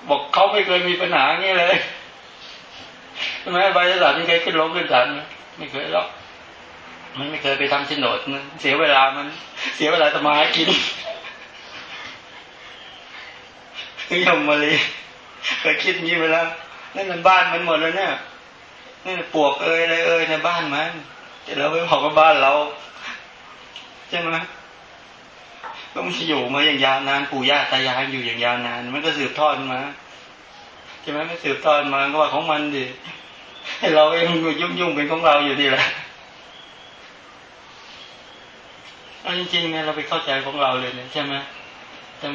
บอกเขาไม่เคยมีปัญหาอย่างนี้เลยใช่ไหมใบสัตว์ไม่เคยขึ้นลงขึ้นศาลไม่เคยหรอกมันไม่เคยไปทำโฉนดมันเสียเวลามัน เสียเวลาสมากิน ยมมาเลยเคยคิดงี้ไปแล้วนั่นมันบ้านมันหมดแล้วเนี่ยนี่ปวกเอ้ยอะไรเอ้ยในบ้านมันแต่เราไม่บอกว่าบ้านเราใช่ไหมก็มันอยู่มาอย่างยาวนานปู่ย่าตายายอยู่อย่างยาวนาน มันก็สืบทอดมาใช่ไหมไม่สืบทอดมาก็ว่าของมันดิเราเองยุ่งยุ่งเป็นของเราอยู่ดีแหละอันจริงๆเนี่ยเราไปเข้าใจของเราเลยเนี่ยใช่ไหมแต่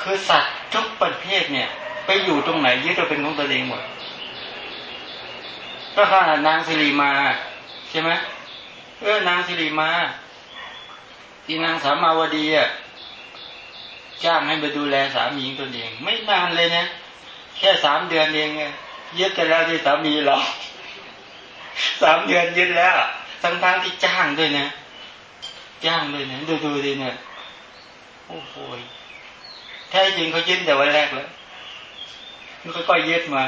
คือสัตว์ทุกประเภทเนี่ย ไปอยู่ตรงไหนยึดเราเป็นของตัวเองหมด ก็ขนาดนางสิริมาใช่ไหมเออนางสิริมาที่นางสามาวดีอะจ้างให้ไปดูแลสามีตัวเอง ไม่นานเลยนะแค่สามเดือนเองยึดกันแล้วที่สามีเราสามเดือนยึดแล้วทั้งทั้งที่จ้างด้วยนะจ้างด้วยนะดูดูดิเนี่ยโอ้โห ท้จริงเขายึดแต่วันแรกแล้วมันก็ยึดมา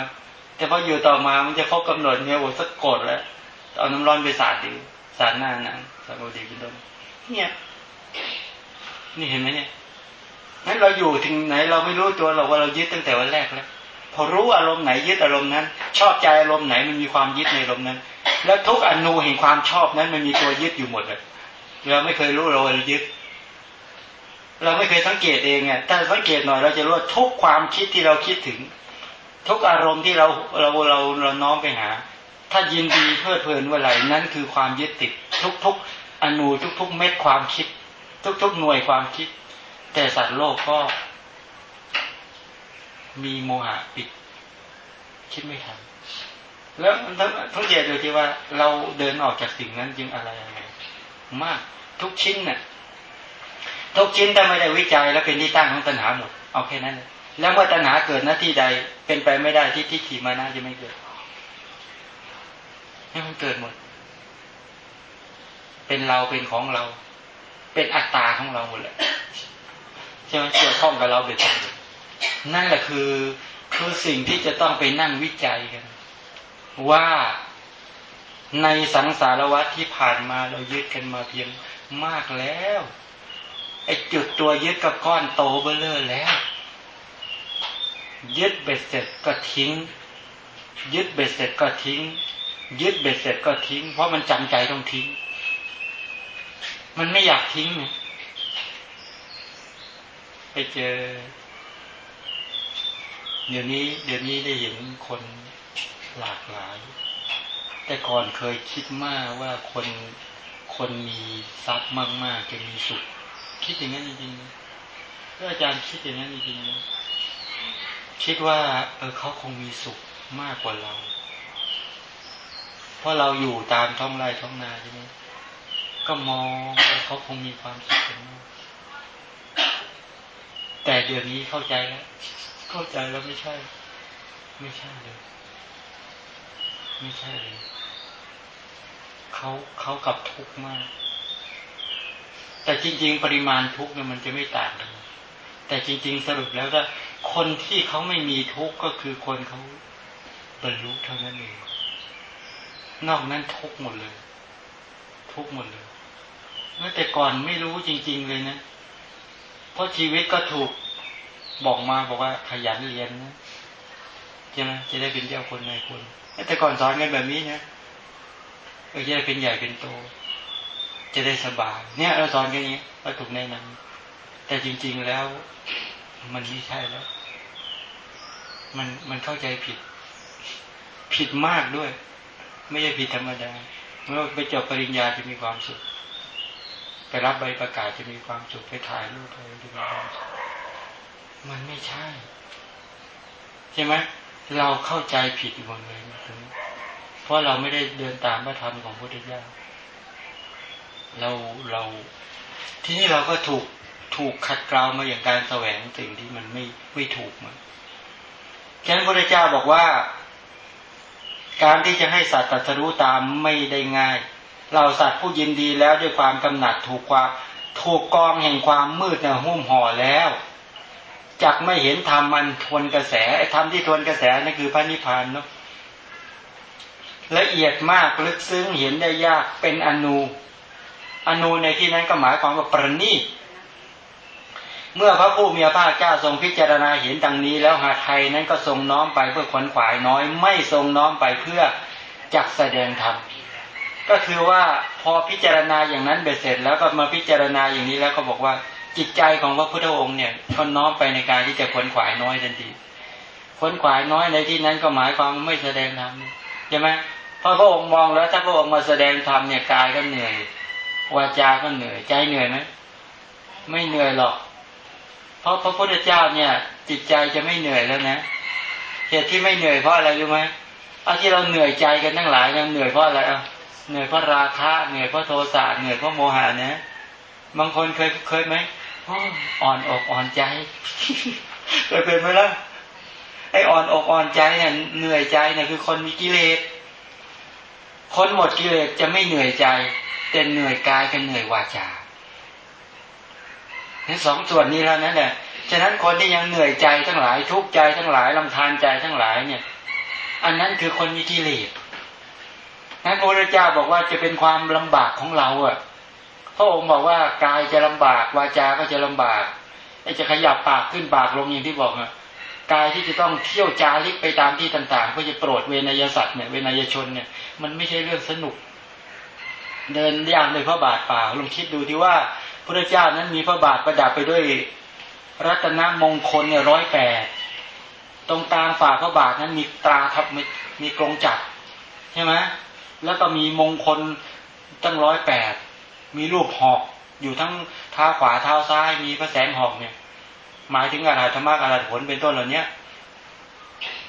แต่พออยู่ต่อมามันจะครบกำหนดเนี่ยโอ้สักกดแล้วเอาน้ำร้อนไปสาดดิสาดหน้านะสาดโอดีเป็นต้นเนี่ยนี่เห็นไหมเนี่ยนั้นเราอยู่ถึงไหนเราไม่รู้ตัวเราว่าเรายึดตั้งแต่วันแรกแล้วพอรู้อารมณ์ไหนยึดอารมณ์นั้น ชอบใจอารมณ์ไหนมันมีความยึดในอารมณ์นั้น แล้วทุกอนูแห่งความชอบนั้นมันมีตัวยึดอยู่หมดเลยเราไม่เคยรู้เรายึด เราไม่เคยสังเกตเองอะถ้าสังเกตหน่อยเราจะรู้ว่าทุกความคิดที่เราคิดถึง ทุกอารมณ์ที่เราเราเราเราน้อมไปหา ถ้ายินดีเพลิดเพลินว่าไรนั่นคือความยึดติด ทุกๆอนูทุก ๆ เม็ดความคิด ทุกๆหน่วยความคิด แต่สัตว์โลกก็ มีโมหะปิด คิดไม่ทันแล้วทั้งเจตดูที่ว่าเราเดินออกจากสิ่งนั้นจึงอะไรอะไรมาก ทุกชิ้นเนี่ย ทุกชิ้นถ้าไม่ได้วิจัย แล้วเป็นที่ตั้งของตัณหาหมดเอาแค่นั้นเลยแล้วเมื่อตัณหาเกิดหน้าที่ใดเป็นไปไม่ได้ที่ที่ขี่มานะจะไม่เกิดให้มันเกิดหมด เป็นเราเป็นของเรา เป็นอัตตาของเราหมดเลยใช่ไหมเกี่ยวข้องกับเราเบ็ดเสร็จนั่นแหละคือคือสิ่งที่จะต้องไปนั่งวิจัยกัน ว่าในสังสารวัฏที่ผ่านมาเรายึดกันมาเพียงมากแล้ว ไอ้จุดตัวยึดกับก้อนโตเบ้อเลอแล้ว ยึดเบ็ดเสร็จก็ทิ้ง ยึดเบ็ดเสร็จก็ทิ้ง ยึดเบ็ดเสร็จก็ทิ้ง เพราะมันจำใจต้องทิ้ง มันไม่อยากทิ้งไงไปเจอ เดี๋ยวนี้ เดี๋ยวนี้ได้เห็นคนหลากหลาย แต่ก่อนเคยคิดมากว่าคนคนมีทรัพย์มาก ๆ จะมีสุข คิดอย่างนั้นจริงๆก็อาจารย์คิดอย่างนั้นจริงๆนะคิดว่าเออเขาคงมีสุขมากกว่าเรา เพราะเราอยู่ตามท้องไร่ท้องนาใช่ไหมก็มองเขาคงมีความสุขกันมากแต่เดี๋ยวนี้เข้าใจแล้ว เข้าใจแล้วไม่ใช่ ไม่ใช่เลยไม่ใช่เลยเขาเขากับทุกข์มาก แต่จริง ๆ ปริมาณทุกเนี่ยมันจะไม่ต่างกันแต่จริง ๆ สรุปแล้วก็คนที่เขาไม่มีทุกข์ก็คือคนเขาบรรลุเท่านั้นเองนอกนั้นทุกหมดเลย ทุกหมดเลยเมื่อแต่ก่อนไม่รู้จริง ๆ เลยนะเพราะชีวิตก็ถูกบอกมาบอกว่าขยันเรียนนะใช่ไหมจะได้เป็นเจ้าคนนายคนแต่ก่อนสอนกันแบบนี้นะเออจะได้เป็นใหญ่เป็นโต จะได้สบาย เนี่ยเราสอนกันนี้เราถูกแนะนำแต่จริง ๆแล้ว มันไม่ใช่แล้ว มันมันเข้าใจผิด ผิดมากด้วย ไม่ใช่ผิดธรรมดาเมื่อไปจบปริญญาจะมีความสุขไปรับใบประกาศจะมีความสุขไปถ่ายรูปอะไรจะมีความสุขมันไม่ใช่ ใช่ไหมเราเข้าใจผิดหมดเลยถึงเพราะเราไม่ได้เดินตามพระธรรมของพระพุทธเจ้า เราเรา ที่นี่เราก็ถูกถูกขัดเกลามาอย่างการแสวงสิ่งที่มันไม่ไม่ถูกมันฉะนั้นพระเจ้าบอกว่า การที่จะให้สัตว์ตัดรู้ตามไม่ได้ง่าย เราสัตว์ผู้ยินดีแล้วด้วยความกำหนัดถูกความถูกกองแห่งความมืดเนี่ยหุ้มห่อแล้วจักไม่เห็นธรรมมันทวนกระแสไอ้ธรรมที่ทวนกระแสนั่นคือพระนิพพานเนาะละเอียดมากลึกซึ้งเห็นได้ยากเป็นอนู อนูในที่นั้นก็หมายความว่าประณีตเมื่อพระผู้มีพระภาคเจ้าทรงพิจารณาเห็นดังนี้ แล้วหาไทยนั้นก็ทรงน้อมไปเพื่อขวนขวายน้อย ไม่ทรงน้อมไปเพื่อจักแสดงธรรมก็คือว่าพอพิจารณาอย่างนั้นเบ็ดเสร็จ แล้วก็มาพิจารณาอย่างนี้แล้วก็บอกว่าจิตใจของพระพุทธองค์เนี่ยก็น้อมไปในการที่จะขวนขวายน้อยทันทีขวนขวายน้อยในที่นั้นก็หมายความไม่แสดงธรรมใช่ไหมพอพระองค์มองแล้วถ้าพระองค์มาแสดงธรรมเนี่ยกายก็เหนื่อย วาจาก็เหนื่อยใจเหนื่อยไหมไม่เหนื่อยหรอก เพราะพระพุทธเจ้าเนี่ย จิตใจจะไม่เหนื่อยแล้วนะเหตุที่ไม่เหนื่อยเพราะอะไรรู้ไหมเอาที่เราเหนื่อยใจกันทั้งหลายเนี่ยเหนื่อยเพราะอะไรอะเหนื่อยเพราะราคะเหนื่อยเพราะโทสะเหนื่อยเพราะโมหะนะบางคนเคยเคยไหมอ่อนอกอ่อนใจเคยเป็นไหมล่ะไออ่อนอกอ่อนใจเนี่ยเหนื่อยใจเนี่ยคือคนมีกิเลสคนหมดกิเลสจะไม่เหนื่อยใจ แต่เหนื่อยกายกับเหนื่อยวาจาในสองส่วนนี้แล้วนั่นแหละฉะนั้นคนที่ยังเหนื่อยใจทั้งหลาย ทุกข์ใจทั้งหลายลำคาญใจทั้งหลายเนี่ย อันนั้นคือคนมีกิเลสนั้นพระพุทธเจ้าบอกว่าจะเป็นความลำบากของเราอะพระองค์บอกว่ากายจะลำบากวาจาก็จะลำบากไอ้จะขยับปากขึ้นปากลงอย่างที่บอกอะกายที่จะต้องเที่ยวจาริกไปตามที่ต่างๆเพื่อจะโปรดเวนยสัตว์เนี่ยเวนยชนเนี่ย มันไม่ใช่เรื่องสนุก เดินย่างเลยพระบาทเปล่าลองคิดดูที่ว่าพระเจ้านั้นมีพระบาทประดับไปด้วย รัตนมงคลเนี่ยร้อยแปดตรงกลางฝ่าพระบาทนั้นมีตราทับมีกรงจักรใช่ไหมแล้วก็มีมงคลตั้งร้อยแปดมีรูปหอกอยู่ทั้งเท้าขวาเท้าซ้ายมีพระแสงหอกเนี่ย หมายถึงอะไรธรรมะอะไรผลเป็นต้นเหล่านี้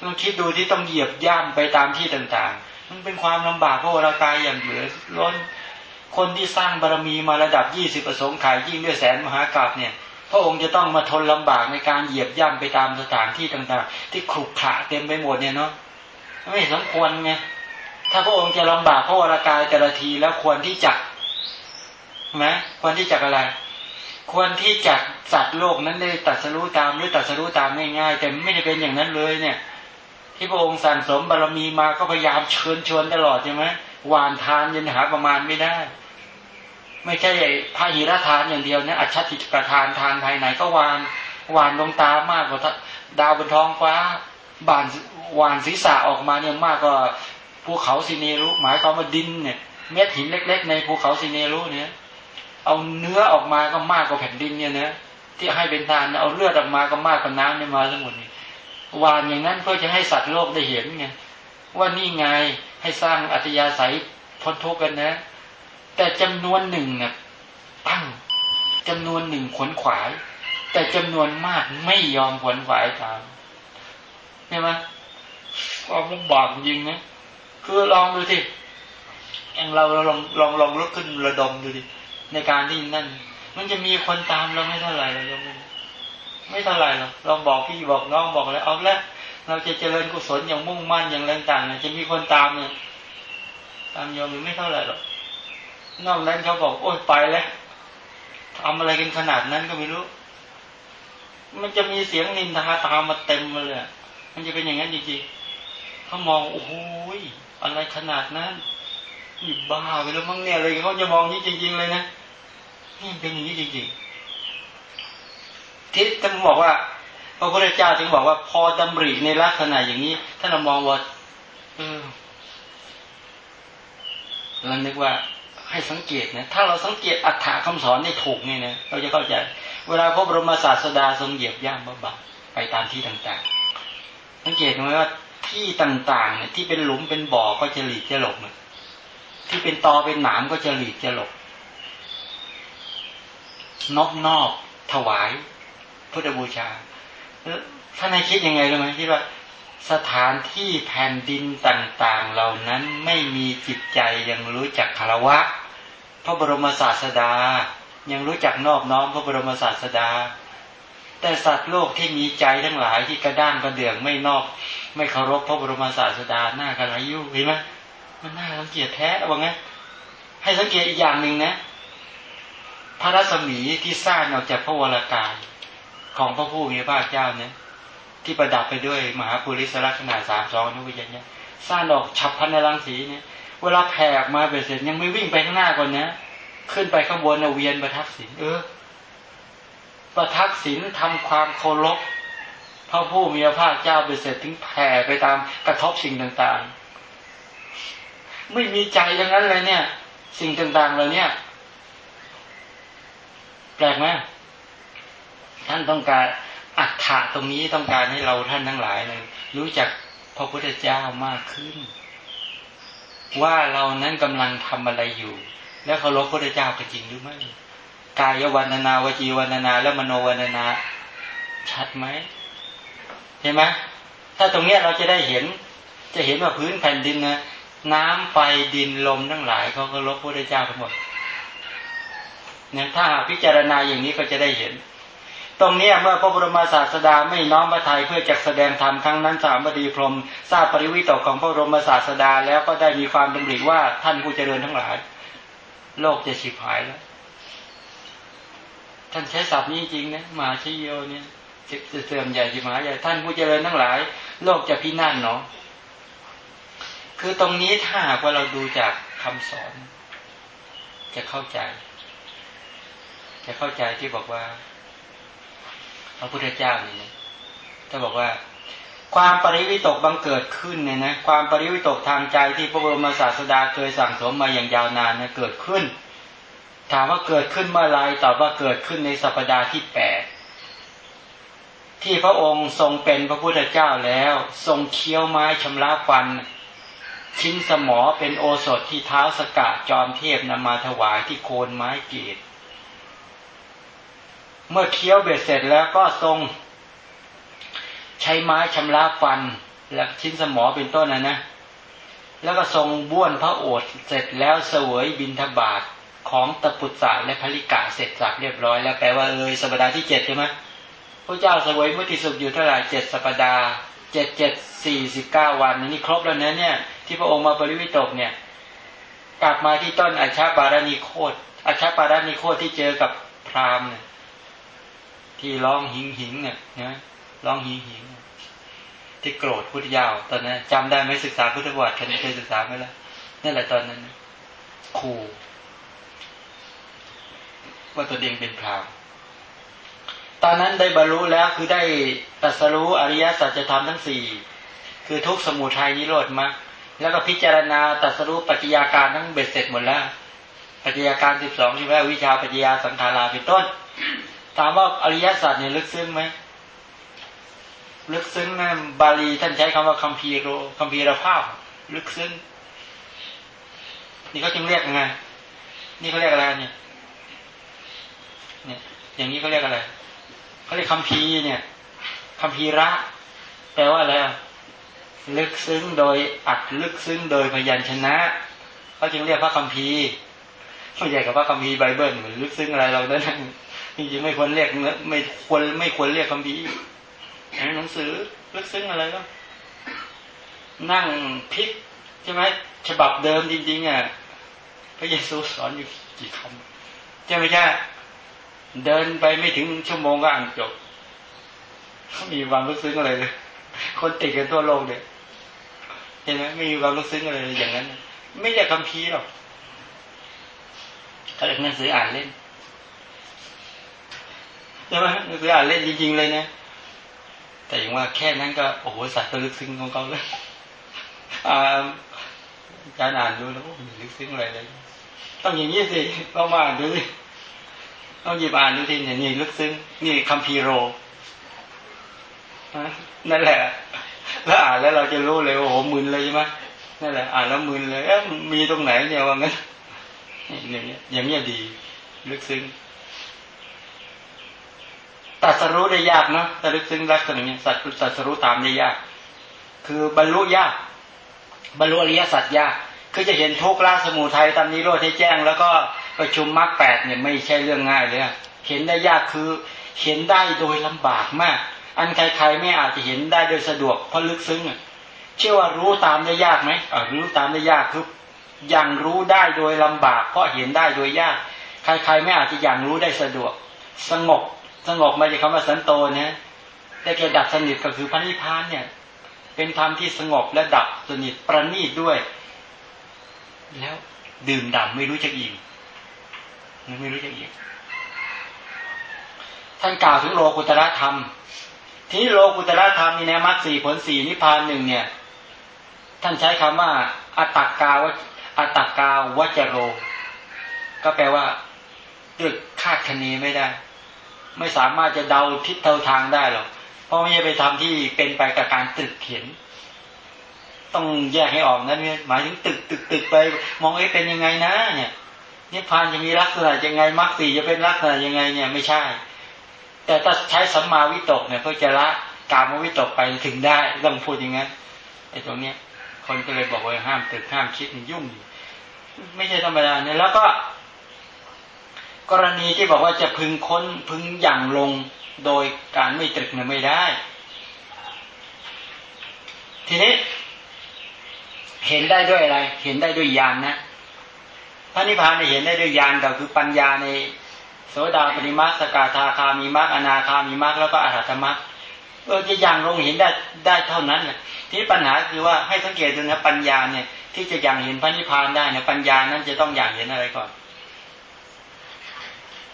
ลองคิดดูที่ต้องเหยียบย่ำไปตามที่ต่างๆ มันเป็นความลำบากเพราะเราตายอย่างเหลือล้น คนที่สร้างบารมีมาระดับยี่สิบประสงค์ขายยิ่งด้วยแสนมหากราบเนี่ย พระองค์จะต้องมาทนลำบากในการเหยียบย่ำไปตามสถานที่ต่างๆ ที่ขรุขระเต็มไปหมดเนี่ยเนาะไม่สมควรไงถ้าพระองค์จะลำบากพระวรากายแต่ละทีแล้วควรที่จะไหมควรที่จะอะไร ควรที่จะสัตว์โลกนั้นได้ตัดสรู้ตามหรือตัดสรู้ตามง่ายๆแต่ไม่ได้เป็นอย่างนั้นเลยเนี่ย ที่พระองค์สั่งสมบารมีมาก็พยายามเชิญชวนตลอดใช่ไหมหวานทานยันหาประมาณไม่ได้ ไม่ใช่พระหิรทานอย่างเดียวนะอัจฉริประทานทานภายในก็วานวานดวงตามากกว่าดาวบนท้องฟ้า บานวานศีรษะออกมาเนี่ยมากกว่าภูเขาสิเนรุหมายความว่าดินเนี่ยเม็ดหินเล็ก ๆ ในภูเขาสิเนรุเนี่ย เอาเนื้อออกมาก็มากกว่าแผ่นดินเนี่ยนะที่ให้เป็นทานเอาเลือดออกมาก็มากกว่าน้ำเนี่ยมาทั้งหมดนี่วานอย่างนั้นเพื่อจะให้สัตว์โลกได้เห็นไงว่านี่ไงให้สร้างอัตยาศัยพ้นทุกข์กันนะ แต่จำนวนหนึ่งเนี่ยตั้งจำนวนหนึ่งขวนขวาย แต่จำนวนมากไม่ยอมขวนขวายตามใช่ไหมความลำบากจริงนะคือลองดูสิองเราเราลองลองลองลุกขึ้นระดมดูดิในการที่นั่น มันจะมีคนตามเราไม่เท่าไหร่เรายมไม่เท่าไหร่หรอกลองบอกพี่บอกน้องบอกอะไรเอาละเราจะเจริญกุศลอย่างมุ่งมั่นอย่างแรงต่างเนี่ยจะมีคนตามเนี่ยตามยอมมันไม่เท่าไหร่หรอก นอกนั้นเขาบอกโอ้ยไปแล้วทำอะไรกันขนาดนั้นก็ไม่รู้ มันจะมีเสียงนินทาตามมาเต็มมาเลย มันจะเป็นอย่างนั้นจริงๆเขามองโอ้โหอะไรขนาดนั้นนี่บ้าไปแล้วมั้งเนี่ยอะไรเขาจะมองนี้จริง ๆ เลยนะนี่เป็นอย่างนี้จริงๆที่ท่านบอกว่าพระพุทธเจ้าถึงบอกว่าพอดำริในลักษณะอย่างนี้ถ้าเรามองว่าเออเรานึกว่า ให้สังเกตนะถ้าเราสังเกตอัฏฐะคำสอนได้ถูกเนี่ยนะเราจะเข้าใจ เวลาพระบรมศาสดาทรงเหยียบย่ำบ้าไปตามที่ต่างๆ สังเกตไหมว่าที่ต่างๆเนี่ยที่เป็นหลุมเป็นบ่อก็จะหลีกจะหลบที่เป็นตอเป็นหนามก็จะหลีกจะหลบนอบนอบถวาย พุทธบูชาท่านให้คิดยังไงรู้ไหมคิดว่าสถานที่แผ่นดินต่าง ๆ เหล่านั้นไม่มีจิตใจยังรู้จักคารวะ พระบรมศาสดา ยังรู้จักนอบน้อมพระบรมศาสดา แต่สัตว์โลกที่มีใจทั้งหลายที่กระด้างกระเดื่องไม่นอบไม่เคารพพระบรมศาสดาหน้ากระไรยุ่เห็นไหมมันน่าสังเกตแท้ว่าไงให้สังเกตอีกอย่างหนึ่งนะ พระรัศมีที่สร้างออกจากพระวรากายของพระผู้มีพระเจ้าเนี่ยที่ประดับไปด้วยมหาปุริสลักษณะสามสองนุวิญญาสร้างดอกฉับพันในรังสีเนี่ย เวลาแผ่ออกมาเบ็ดเสร็จยังไม่วิ่งไปข้างหน้าก่อนนะ ขึ้นไปข้างบนเวียนประทักษิณเออประทักษิณทำความเคารพพระผู้มีพระภาคเจ้าเบ็ดเสร็จถึงแผ่ไปตามกระทบสิ่งต่างๆ ไม่มีใจดังนั้นเลยเนี่ย สิ่งต่างๆเลยเนี่ยแปลกไหมท่านต้องการอัฏฐะตรงนี้ต้องการให้เราท่านทั้งหลายเลยรู้จักพระพุทธเจ้ามากขึ้น ว่าเรานั้นกำลังทำอะไรอยู่ แล้วเคารพพระพุทธเจ้าจริงหรือไม่กายวันนาวจีวันนา และมโนวันนา ชัดไหมเห็นไหมถ้าตรงเนี้ยเราจะได้เห็น จะเห็นว่าพื้นแผ่นดินนะน้ำไฟดินลมทั้งหลายเขาเคารพพระพุทธเจ้าทั้งหมดเนี่ยถ้าพิจารณาอย่างนี้ก็จะได้เห็น ตรงนี้เมื่อพระบรมศาสดาไม่น้อมพระทัยเพื่อจะแสดงธรรมครั้งนั้นสามบดีพรมทราบปริวิตกของพระบรมศาสดาแล้วก็ได้มีความดำริว่าท่านผู้เจริญทั้งหลาย โลกจะฉิบหายแล้ว ท่านใช้ศัพท์นี้จริงนะมาชิโยเนี่ยจะเสื่อมใหญ่จิมาใหญ่ท่านผู้เจริญทั้งหลาย โลกจะพินาศเนาะคือตรงนี้ถ้าหากว่าเราดูจากคำสอน จะเข้าใจ จะเข้าใจที่บอกว่า พระพุทธเจ้านี่นะถ้าบอกว่า ความปริวิตกบังเกิดขึ้นเนี่ยนะความปริวิตกทางใจที่พระบรมศาสดาเคยสั่งสมมาอย่างยาวนานนะเกิดขึ้น ถามว่าเกิดขึ้นเมื่อไรตอบว่าเกิดขึ้นในสัปดาห์ที่แปดที่พระองค์ทรงเป็นพระพุทธเจ้าแล้ว ทรงเคี้ยวไม้ชำระฟัน ชิ้นสมอเป็นโอสถที่เท้าสกัดจอมเทพนำมาถวายที่โคนไม้เกศ เมื่อเคี้ยวเบ็ดเสร็จแล้วก็ทรงใช้ไม้ชำระฟัน และชิ้นสมอเป็นต้นนะนะ แล้วก็ทรงบ้วนพระโอษฐ์เสร็จแล้วเสวยบินทบาทของตะปุตสาและภริกะเสร็จสับเรียบร้อยแล้วแปลว่าเลยสัปดาห์ที่เจ็ดใช่ไหมพระเจ้าเสวยมุติสุขอยู่เท่าไหร่เจ็ดสัปดาห์เจ็ดเจ็ดสี่สิบเก้าวันนี่ครบแล้วนะเนี่ย ที่พระองค์มาปริวิตกเนี่ย กลับมาที่ต้นอาชาปาราณีโคตอาชาปาราณีโคตที่เจอกับพราหมณ์เนี่ย ที่ร้องหิงหิงเนี่ยนะร้องหิงหิงที่โกรธพุทธยาวตอนนั้นจำได้ไหมศึกษาพุทธประวัติเคยศึกษาไหมล่ะนั่นแหละตอนนั้นขู่ว่าตัวเองเป็นพรามตอนนั้นได้บรรลุแล้วคือได้ตัสรู้อริยสัจธรรมทั้งสี่คือทุกสมุทัยนิโรธมาแล้วก็พิจารณาตัสรู้ปัจจัยาการทั้งเบ็ดเสร็จหมดแล้วปัจจัยาการสิบสองใช่ไหมวิชาปัจจัยาสังขาราเป็นต้น ถามว่าอริยสัจเนี่ยลึกซึ้งไหมลึกซึ้งนะบาลีท่านใช้คำว่าคัมภีโรคัมภีรภาพ ลึกซึ้ง นี่เขาจึงเรียกยังไงนี่เขาเรียกอะไรเนี่ย เนี่ย อย่างนี้เขาเรียกอะไรเขาเรียกคำพีเนี่ยคำพีระแปลว่าอะไรลึกซึ้งโดยอัดลึกซึ้งโดยพยัญชนะเขาจึงเรียกพระคัมภีร์ไม่ใหญ่กับพระคัมภีร์ไบเบิลเหมือนลึกซึ้งอะไรเราเนั้น จริงๆไม่ควรเรียกไม่ควรไม่ควรเรียกคัมภีร์หนังสือลึกซึ้งอะไรก็ นั่งพิกใช่ไหมฉบับเดิมจริงๆอะพระเยซูสอนอยู่กี่คำใช่ไหมใช่เดินไปไม่ถึงชั่วโมงก็อ่านจบเขามีความรู้ซึ้งอะไรเลยคนติดกันทั่วโลกเนี่ยเห็นไหมไม่มีความรู้ซึ้งอะไรเลยอย่างนั้น ไม่ใช่คำพีหรอกเขาเรียกหนังสืออ่านเล่น ใช่ไหมหนังสืออ่านเล่นจริง ๆ เลยนะ แต่อย่างว่าแค่นั้นก็โอ้โหสัตว์ลึกซึ้งของเขาเลยอาจารย์อ่านดูแล้วโอ้ลึกซึ้งอะไรเลย ต้องอย่างนี้สิต้องมาอ่านดูสิต้องหยิบอ่านดูทีเนี่ยนี่ลึกซึ้งนี่คัมภีโรนั่นแหละ แล้วอ่านแล้วเราจะรู้เลยโอ้โหมึนเลยใช่ไหมนั่นแหละ อ่านแล้วมึนเลยเอ๊ะมีตรงไหนเนี่ยว่างั้นอย่างเงี้ยอย่างเงี้ยดี ลึกซึ้ง ตัดสรู้ได้ยากเนาะแต่ลึกซึ้งลักษณะนี้สัตว์ตัดสรู้ตามได้ยาก คือบรรลุยาก บรรลุอริยสัจยาก คือจะเห็นทุกข์ละสมุทัยตามนี้โรดให้แจ้ง แล้วก็ประชุมมรรคแปดเนี่ยไม่ใช่เรื่องง่ายเลยเห็นได้ยากคือเห็นได้โดยลำบากมาก อันใครๆไม่อาจจะเห็นได้โดยสะดวกเพราะลึกซึ้งเชื่อว่ารู้ตามได้ยากไหมรู้ตามได้ยากคือยังรู้ได้โดยลำบาก เพราะเห็นได้โดยยาก ใครๆไม่อาจจะยังรู้ได้สะดวก สงบ สงบมาจากคำว่าสันโตเนี่ยแต่แกดับสนิทก็คือพระนิพพานเนี่ย เป็นธรรมที่สงบและดับสนิทประณีตด้วย แล้วดื่มด่ำไม่รู้จะอิ่มไม่รู้จะอิ่มท่านกล่าวถึงโลกุตระธรรม ทีนี้โลกุตระธรรมนี่นะมรรคสี่ผลสี่นิพพานหนึ่งเนี่ย ท่านใช้คำว่าอัตตกาวอัตตกาวจโร ก็แปลว่าตึกคาดคะเนไม่ได้ ไม่สามารถจะเดาทิศเดาทางได้หรอกเพราะไม่ใช่ไปทำที่เป็นไปกับการตึกเขียน ต้องแยกให้ออกนั่นหมายถึงตึกตึกตึกไป มองเอ้เป็นยังไงนะ เนี่ยนิพพานจะมีลักษณะยังไงมรรคสี่จะเป็นลักษณะยังไงเนี่ยไม่ใช่ แต่ถ้าใช้สัมมาวิตกเนี่ยเพื่อจะละกามวิตกไปถึงได้ต้องพูดอย่างนั้นไอ้ตรงเนี้ย คนก็เลยบอกว่าห้ามตึกห้ามคิดยุ่ง ไม่ใช่ธรรมดาเนี่ยแล้วก็ กรณีที่บอกว่าจะพึงค้นพึงอย่างลงโดยการไม่ตรึกเนี่ยไม่ได้ ทีนี้ เห็นได้ด้วยอะไร เห็นได้ด้วยญาณนนะพระนิพพานเห็นได้ด้วยญาณก็คือปัญญาในโสดาปริมาสกาธาคามีมรรคอนาคามีมรรคแล้วก็อรหัตมรรคเออจะอย่างลงเห็นได้ได้เท่านั้นแหละทีนี้ปัญหาคือว่าให้สังเกตดูนะปัญญาเนี่ย ที่จะอย่างเห็นพระนิพพานได้เนี่ยปัญญานั้นจะต้องอย่างเห็นอะไรก่อน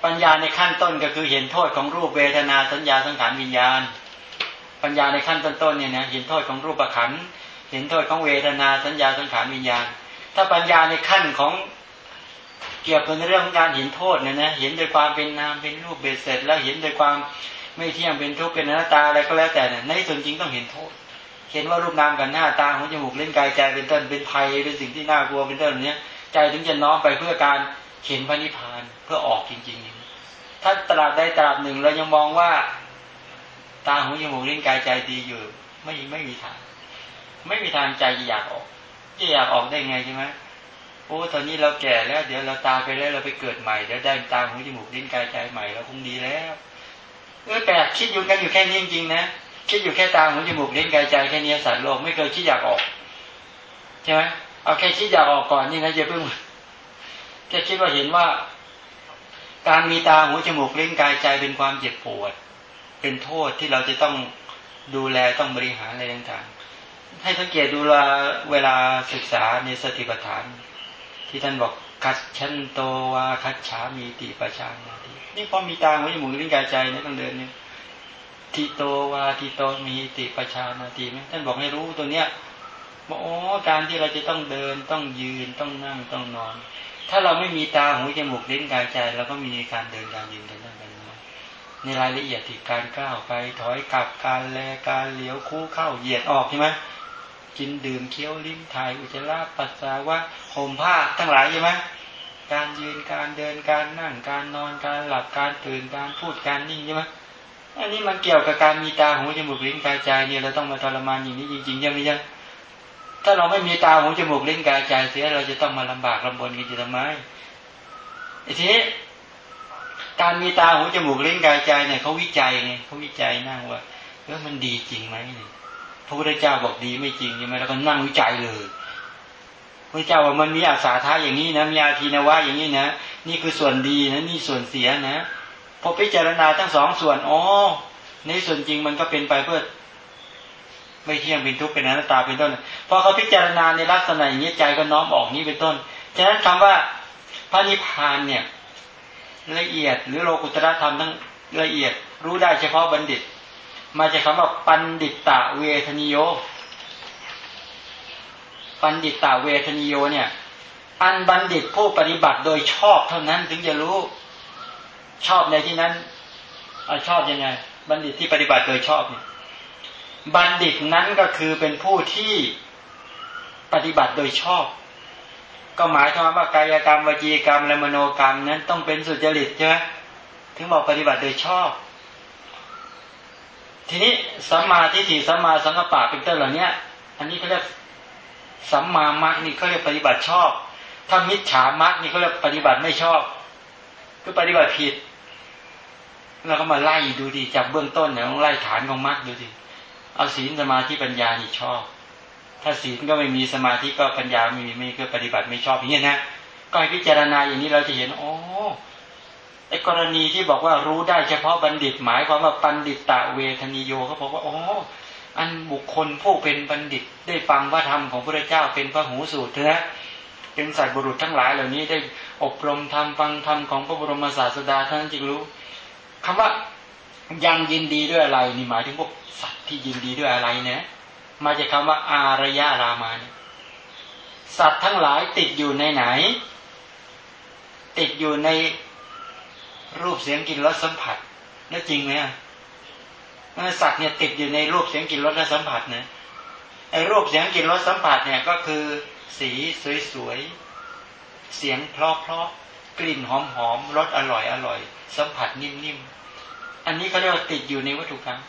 ปัญญาในขั้นต้นก็คือเห็นโทษของรูปเวทนาสัญญาสังขารวิญญาณ ปัญญาในขั้นต้นๆเนี่ยนะเห็นโทษของรูปขันเห็นโทษของเวทนาสัญญาสังขารวิญญาณ ถ้าปัญญาในขั้นของเกี่ยวกับในเรื่องของการเห็นโทษเนี่ยนะเห็นโดยความเป็นนามเป็นรูปเบสเสร็จ แล้วเห็นโดยความไม่เที่ยงเป็นทุกข์เป็นอนัตตาอะไรก็แล้วแต่ในส่วนจริงต้องเห็นโทษ เห็นว่ารูปนามกันหน้าตาหูจมูกเล่นกายใจเป็นต้นเป็นภัยเป็นสิ่งที่น่ากลัวเป็นต้นเนี้ยใจถึงจะน้อมไปเพื่อการเห็นพระนิพพานเพื่อออกจริง ๆ ถ้าตราบใดตราบหนึ่ง เรายังมองว่า ตาหูจมูกลิ้นกายใจดีอยู่ ไม่ไม่มีทาง ไม่มีทางใจจะอยากออกจะอยากออกได้ไงใช่ไหมโอ้ตอนนี้เราแก่แล้ว เดี๋ยวเราตาไปแล้วเราไปเกิดใหม่เดี๋ยวได้ตาหูจมูกลิ้นกายใจใหม่เราคงดีแล้วเออแต่คิดอยู่กันอยู่แค่นี้จริงๆนะคิดอยู่แค่ตาหูจมูกลิ้นกายใจแค่นี้สัตว์โลกไม่เคยคิดอยากออกใช่ไหมเอาแค่คิดอยากออกก่อนนี่นะอย่าเพิ่งแค่คิดว่าเห็นว่า การมีตาหูจมูกลิ้นกายใจเป็นความเจ็บปวด เป็นโทษที่เราจะต้องดูแลต้องบริหารอะไรต่างๆ ให้สังเกตดูเวลาเวลาศึกษาในสติปัฏฐาน ที่ท่านบอกคัดชันโตวาคัดฉามีติประชานาทีนี่พอมีตาหูจมูกลิ้นกายใจเนี่ยต้องเดินเนี่ยทิโตวาทิโตมีติประชานาทีไหมท่านบอกให้รู้ตัวเนี้ยบอกอ๋อการที่เราจะต้องเดินต้องยืนต้องนั่งต้องนอน ถ้าเราไม่มีตาหูจมูกลิ้นกายใจเราก็มีการเดินการยืนกันนั่งกันมาในรายละเอียดที่การก้าวไปถอยกลับการแลการเลี้ยวคู่เข้าเหยียดออกใช่ไหมกินดื่มเคี้ยวลิ้มถ่ายอุจจาระปัสสาวะห่มผ้าทั้งหลายใช่ไหมการยืนการเดินการนั่งการนอนการหลับการตื่นการพูดการนิ่งใช่ไหมอันนี้มันเกี่ยวกับการมีตาหูจมูกลิ้นกายใจเนี่ยเราต้องมาทรมานอย่างนี้จริงๆยังไม่ยัง ถ้าเราไม่มีตาหูจมูกลิ้นกายใจเสียเราจะต้องมาลำบากลำบนกันจะทำไมทีนี้การมีตาหูจมูกลิ้นกายใจเนี่ยเขาวิจัยไงเขาวิจัยนั่งว่าเออมันดีจริงไหมเนี่ยพระพุทธเจ้าบอกดีไม่จริงใช่ไหมแล้วก็นั่งวิจัยเลยพระเจ้าว่ามันมีอาสาท่าอย่างนี้นะมีอาทีนวะอย่างนี้นะนี่คือส่วนดีนะนี่ส่วนเสียนะพอพิจารณาทั้งสองส่วนอ๋อในส่วนจริงมันก็เป็นไปเพื่อ ไม่เที่ยงเป็นทุกข์เป็นอนัตตาเป็นต้นพอเขาพิจารณาในลักษณะอย่างนี้ใจก็น้อมออกนี้เป็นต้น ฉะนั้นคำว่าพระนิพพานเนี่ยละเอียดหรือโลกุตระธรรมทั้งละเอียดรู้ได้เฉพาะบัณฑิต มาจากคาว่าปันดิตตะเวทนิโย ปันดิตตะเวทนิโยเนี่ย อันบัณฑิตผู้ปฏิบัติโดยชอบเท่านั้นถึงจะรู้ชอบในที่นั้นอชอบยังไง บัณฑิตที่ปฏิบัติโดยชอบเนี่ย บัณฑิตนั้นก็คือเป็นผู้ที่ปฏิบัติโดยชอบ ก็หมายถึงว่ากายกรรมวจีกรรมและมโนกรรมนั้นต้องเป็นสุจริตใช่ไหมถึงบอกปฏิบัติโดยชอบ ทีนี้สัมมาทิฏฐิสัมมาสังกปะเป็นต้นเหล่านี้อันนี้เขาเรียกสัมมามัคนี่เขาเรียกปฏิบัติชอบ ถ้ามิจฉามัคนี่เขาเรียกปฏิบัติไม่ชอบ คือปฏิบัติผิดเราก็มาไล่ดูดีจากเบื้องต้นเนี่ยต้องไล่ฐานของมรรคดูดิ เอาศีลสมาธิปัญญานี่ชอบ ถ้าศีลก็ไม่มีสมาธิก็ปัญญาไม่มีไม่ก็ปฏิบัติไม่ชอบอย่างนี้นะก็ให้พิจารณาอย่างนี้เราจะเห็นโอ้ไอ้กรณีที่บอกว่ารู้ได้เฉพาะบัณฑิตหมายความว่าปัณฑิตตะเวทนิโยเขาบอกว่าอ๋ออันบุคคลผู้เป็นบัณฑิตได้ฟังว่าธรรมของพระเจ้าเป็นพระหูสูตรนะเป็นสัตว์บุรุษทั้งหลายเหล่านี้ได้อบรมธรรมฟังธรรมของพระบรมศาสดาท่านจึงรู้คำว่า ยังยินดีด้วยอะไรนี่หมายถึงพวกสัตว์ที่ยินดีด้วยอะไรเนี่ยมาจากคาว่า อารยารามานี่สัตว์ทั้งหลายติดอยู่ในไหน ติดอยู่ในรูปเสียงกลิ่นรสสัมผัสนั่นจริงไหมอะสัตว์เนี่ยติดอยู่ในรูปเสียงกลิ่นรสและสัมผัสนะไอ้รูปเสียงกลิ่นรสสัมผัสเนี่ยก็คือ สีสวยๆเสียงเพราะๆกลิ่นหอมๆรสอร่อยอร่อย สัมผัสนิ่มๆ อันนี้เขาเรียกว่าติดอยู่ในวัตถุกรรม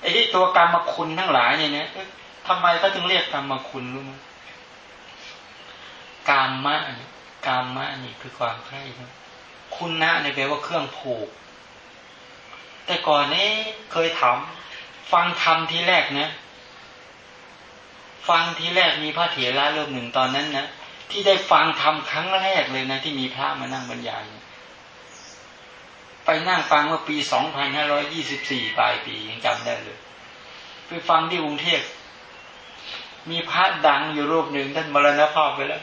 ไอ้ที่ตัวกรรมคุณทั้งหลายเนี่ยนะทำไมเขาถึงเรียกกรรมคุณรู้ไหมกามมะกามมะนี่คือความใคร่คุณนะในแปลว่าเครื่องผูก แต่ก่อนนี้เคยถามฟังธรรมทีแรกนะฟังทีแรกมีพระเถระรูปหนึ่งตอนนั้นนะที่ได้ฟังธรรมครั้งแรกเลยนะ ที่มีพระมานั่งบรรยาย ไปนั่งฟังเมื่อปีสองพันห้าร้อยี่สิบสี่ปลายปียังจำได้เลย ไปฟังที่กรุงเทพมีพระดังอยู่รูปหนึ่งท่านมรณภาพไปแล้ว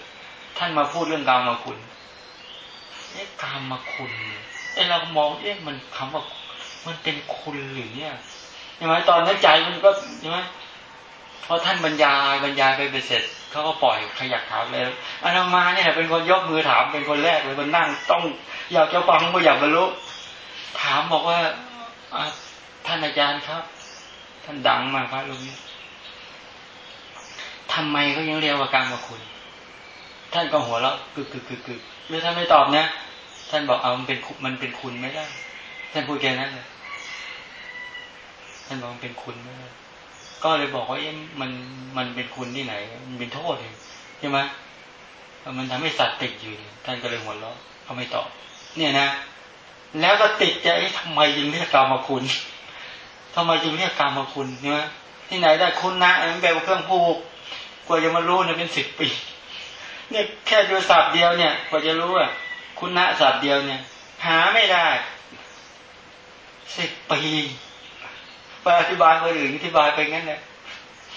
ท่านมาพูดเรื่องกรรมคุณเอ๊ะกรรมคุณเอ๊ะเรามองเอ๊ะมันคำว่ามันเป็นคุณหรือเนี่ยใช่ไหมตอนนั้นใจมันก็ใช่ไหมพอท่านบรรยายบรรยายไปเสร็จเขาก็ปล่อยขยักถามเลยอาตมาเนี่ยเป็นคนยกมือถามเป็นคนแรกเลยมันนั่งต้องอยากจะฟังก็อยากบรรลุ ถามบอกว่าท่านอาจารย์ครับ ท่านดังมากพระลุงนี้ทำไมเขายังเรียกว่าการมาคุณ ท่านก็หัวเราะกึกกึกกึกกึกหรือท่านไม่ตอบนะ ท่านบอกเอามันเป็นมันเป็นคุณไม่ได้ ท่านพูดแค่นั้นเลยท่านบอกมันเป็นคุณไม่ได้ก็เลยบอกว่าเอ๊ะมันมันเป็นคุณที่ไหน มันเป็นโทษเลยใช่ไหมมันทำให้สัตว์ติดอยู่ท่านก็เลยหัวเราะเขาไม่ตอบ เนี่ยนะ แล้วก็ติดใจทำไมจึงเรียกกรรมคุณทำไมจึงเรียกกรรมคุณใช่ไหมที่ไหนได้คุณนะมันแบบเครื่องผูกกว่าจะมารู้เนี่ยเป็นสิบปี เนี่ยแค่ดูสับเดียวเนี่ย กว่าจะรู้อะคุณนะสับเดียวเนี่ย หาไม่ได้สิบปีไปอธิบายคนอื่นอธิบายไปงั้นแหละ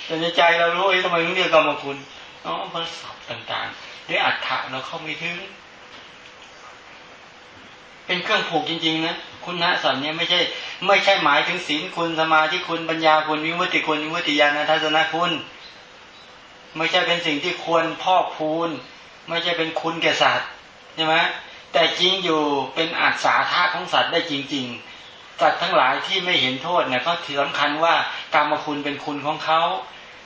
แต่ในใจเรารู้ไอ้ทำไมต้องเรียกกรรมคุณอ๋อเพราะศัพท์ต่างๆด้วยอัฏฐะเราเข้าไม่ถึง เป็นเครื่องผูกจริง ๆ นะคุณนะสัมเนี่ยไม่ใช่ไม่ใช่หมายถึงศีลคุณสมาธิคุณปัญญาคุณวิมุติคุณวิมุติญาณทัศนคุณ ไม่ใช่เป็นสิ่งที่ควรพอกพูน ไม่ใช่เป็นคุณแก่สัตว์ใช่ไหมแต่จริงอยู่เป็นอัศาธาของสัตว์ได้จริง ๆ สัตว์ทั้งหลายที่ไม่เห็นโทษเนี่ยเขาถือสำคัญว่ากรรมคุณเป็นคุณของเขา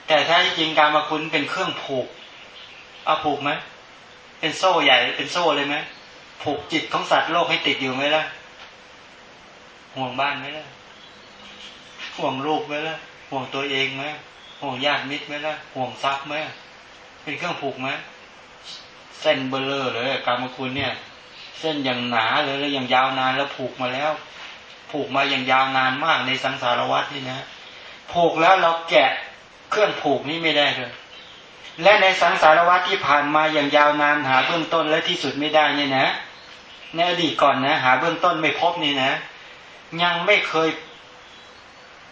แต่แท้จริงกรรมคุณเป็นเครื่องผูกเอาผูกไหมเป็นโซ่ใหญ่เป็นโซ่เลยไหม ผูกจิตของสัตว์โลกให้ติดอยู่ไหมล่ะ ห่วงบ้านไหมล่ะ ห่วงลูกไหมล่ะ ห่วงตัวเองไหมห่วงญาติมิตรไหมล่ะ ห่วงทรัพย์ไหมเป็นเครื่องผูกไหมเส้นเบ้อเร่อเลยกามคุณเนี่ย เส้นอย่างหนาเลยแล้วอย่างยาวนานแล้วผูกมาแล้ว ผูกมาอย่างยาวนานมากในสังสารวัฏนี่นะผูกแล้วเราแกะเครื่องผูกนี้ไม่ได้เลยและในสังสารวัฏที่ผ่านมาอย่างยาวนานหาเบื้องต้นและที่สุดไม่ได้เนี่ยนะ ในอดีตก่อนนะ หาเบื้องต้นไม่พบนี่นะ ยังไม่เคย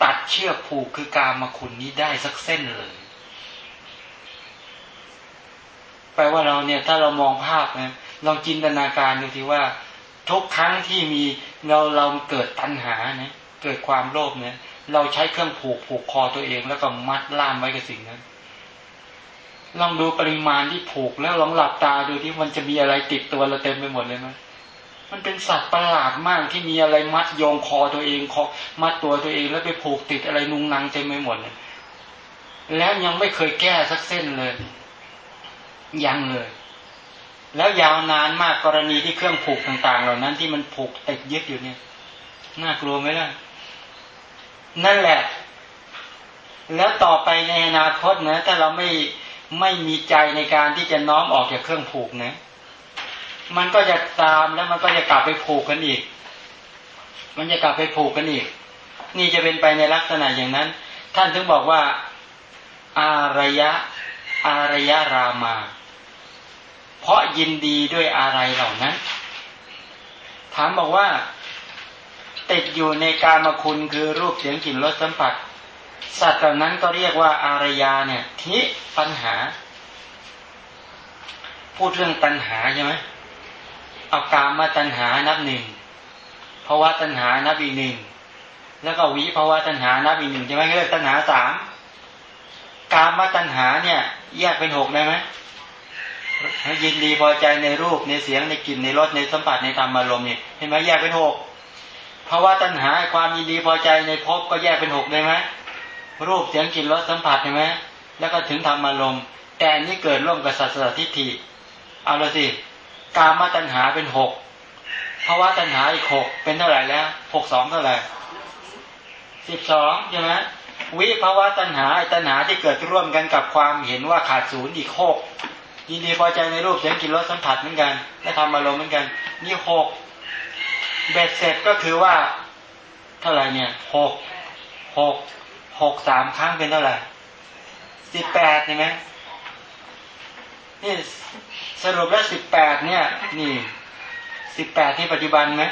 ตัดเชือกผูกคือการมาคุณนี้ได้สักเส้นเลย แปลว่าเราเนี่ยถ้าเรามองภาพนะลองจินตนาการดูทีว่าทุกครั้งที่มีเราเราเกิดตัณหาเนี่ยเกิดความโลภเนี่ย เราใช้เครื่องผูกผูกคอตัวเอง แล้วก็มัดล่ามไว้กับสิ่งนั้นลองดูปริมาณที่ผูกแล้วลองหลับตาดูที่มันจะมีอะไรติดตัวเราเต็มไปหมดเลยไหม มันเป็นสัตว์ประหลาดมากที่มีอะไรมัดโยงคอตัวเองคอมัดตัวตัวเองแล้วไปผูกติดอะไรนุงนังเต็มไปหมดเลยแล้วยังไม่เคยแก้สักเส้นเลย ยังเลย แล้วยาวนานมากกรณีที่เครื่องผูกต่าง ๆ เหล่านั้นที่มันผูกติดยึดอยู่เนี่ยน่ากลัวไหมล่ะนั่นแหละ แล้วต่อไปในอนาคตนะ ถ้าเราไม่ไม่มีใจในการที่จะน้อมออกจากเครื่องผูกนะ มันก็จะตามแล้วมันก็จะกลับไปผูกกันอีก มันจะกลับไปผูกกันอีก นี่จะเป็นไปในลักษณะอย่างนั้น ท่านถึงบอกว่า อารยะ อารยะรามา เพราะยินดีด้วยอะไรเหล่านั้น ถามบอกว่า ติดอยู่ในการมาคุณคือรูปเสียงกลิ่นรสสัมผัส สัตว์เหล่านั้นก็เรียกว่าอารยาเนี่ย ทิปัญหา พูดเรื่องตัณหาใช่ไหม อากามมาตัณหานับหนึ่งภาวะตัณหานับอีกหนึ่งแล้วก็วิภาวะตัณหานับอีกหนึ่งใช่ไหมเรียกตัณหาสามกามมาตัณหาเนี่ย แยกเป็นหกได้ไหมยินดีพอใจในรูปในเสียงในกลิ่นในรสในสัมผัสในธรรมอารมณ์เนี่ยเห็นไหมแยกเป็นหกภาวะตัณหาความยินดีพอใจในภพก็แยกเป็นหกได้ไหมรูปเสียงกลิ่นรสสัมผัสใช่ไหมแล้วก็ถึงธรรมอารมณ์แต่นี้เกิดร่วมกับสัตสทิฏฐิเอาละสิ กามาตัณหาเป็นหกภาวะตัณหาอีกหกเป็นเท่าไหร่แล้วหกสองเท่าไหร่สิบสองใช่ไหมวิภาวะตัณหาตัณหาที่เกิดร่วมกันกับความเห็นว่าขาดศูนย์อีกหกยินดีพอใจในรูปเสียงกลิ่นรสสัมผัสเหมือนกันและธรรมารมณ์เหมือนกัน นี่หกเบ็ดเสร็จก็คือว่าเท่าไหร่เนี่ยหกหกหกสามครั้งเป็นเท่าไหร่สิบแปดใช่ไหมนี่ สรุปแล้วสิบแปดเนี่ย นี่สิบแปดที่ปัจจุบันไหม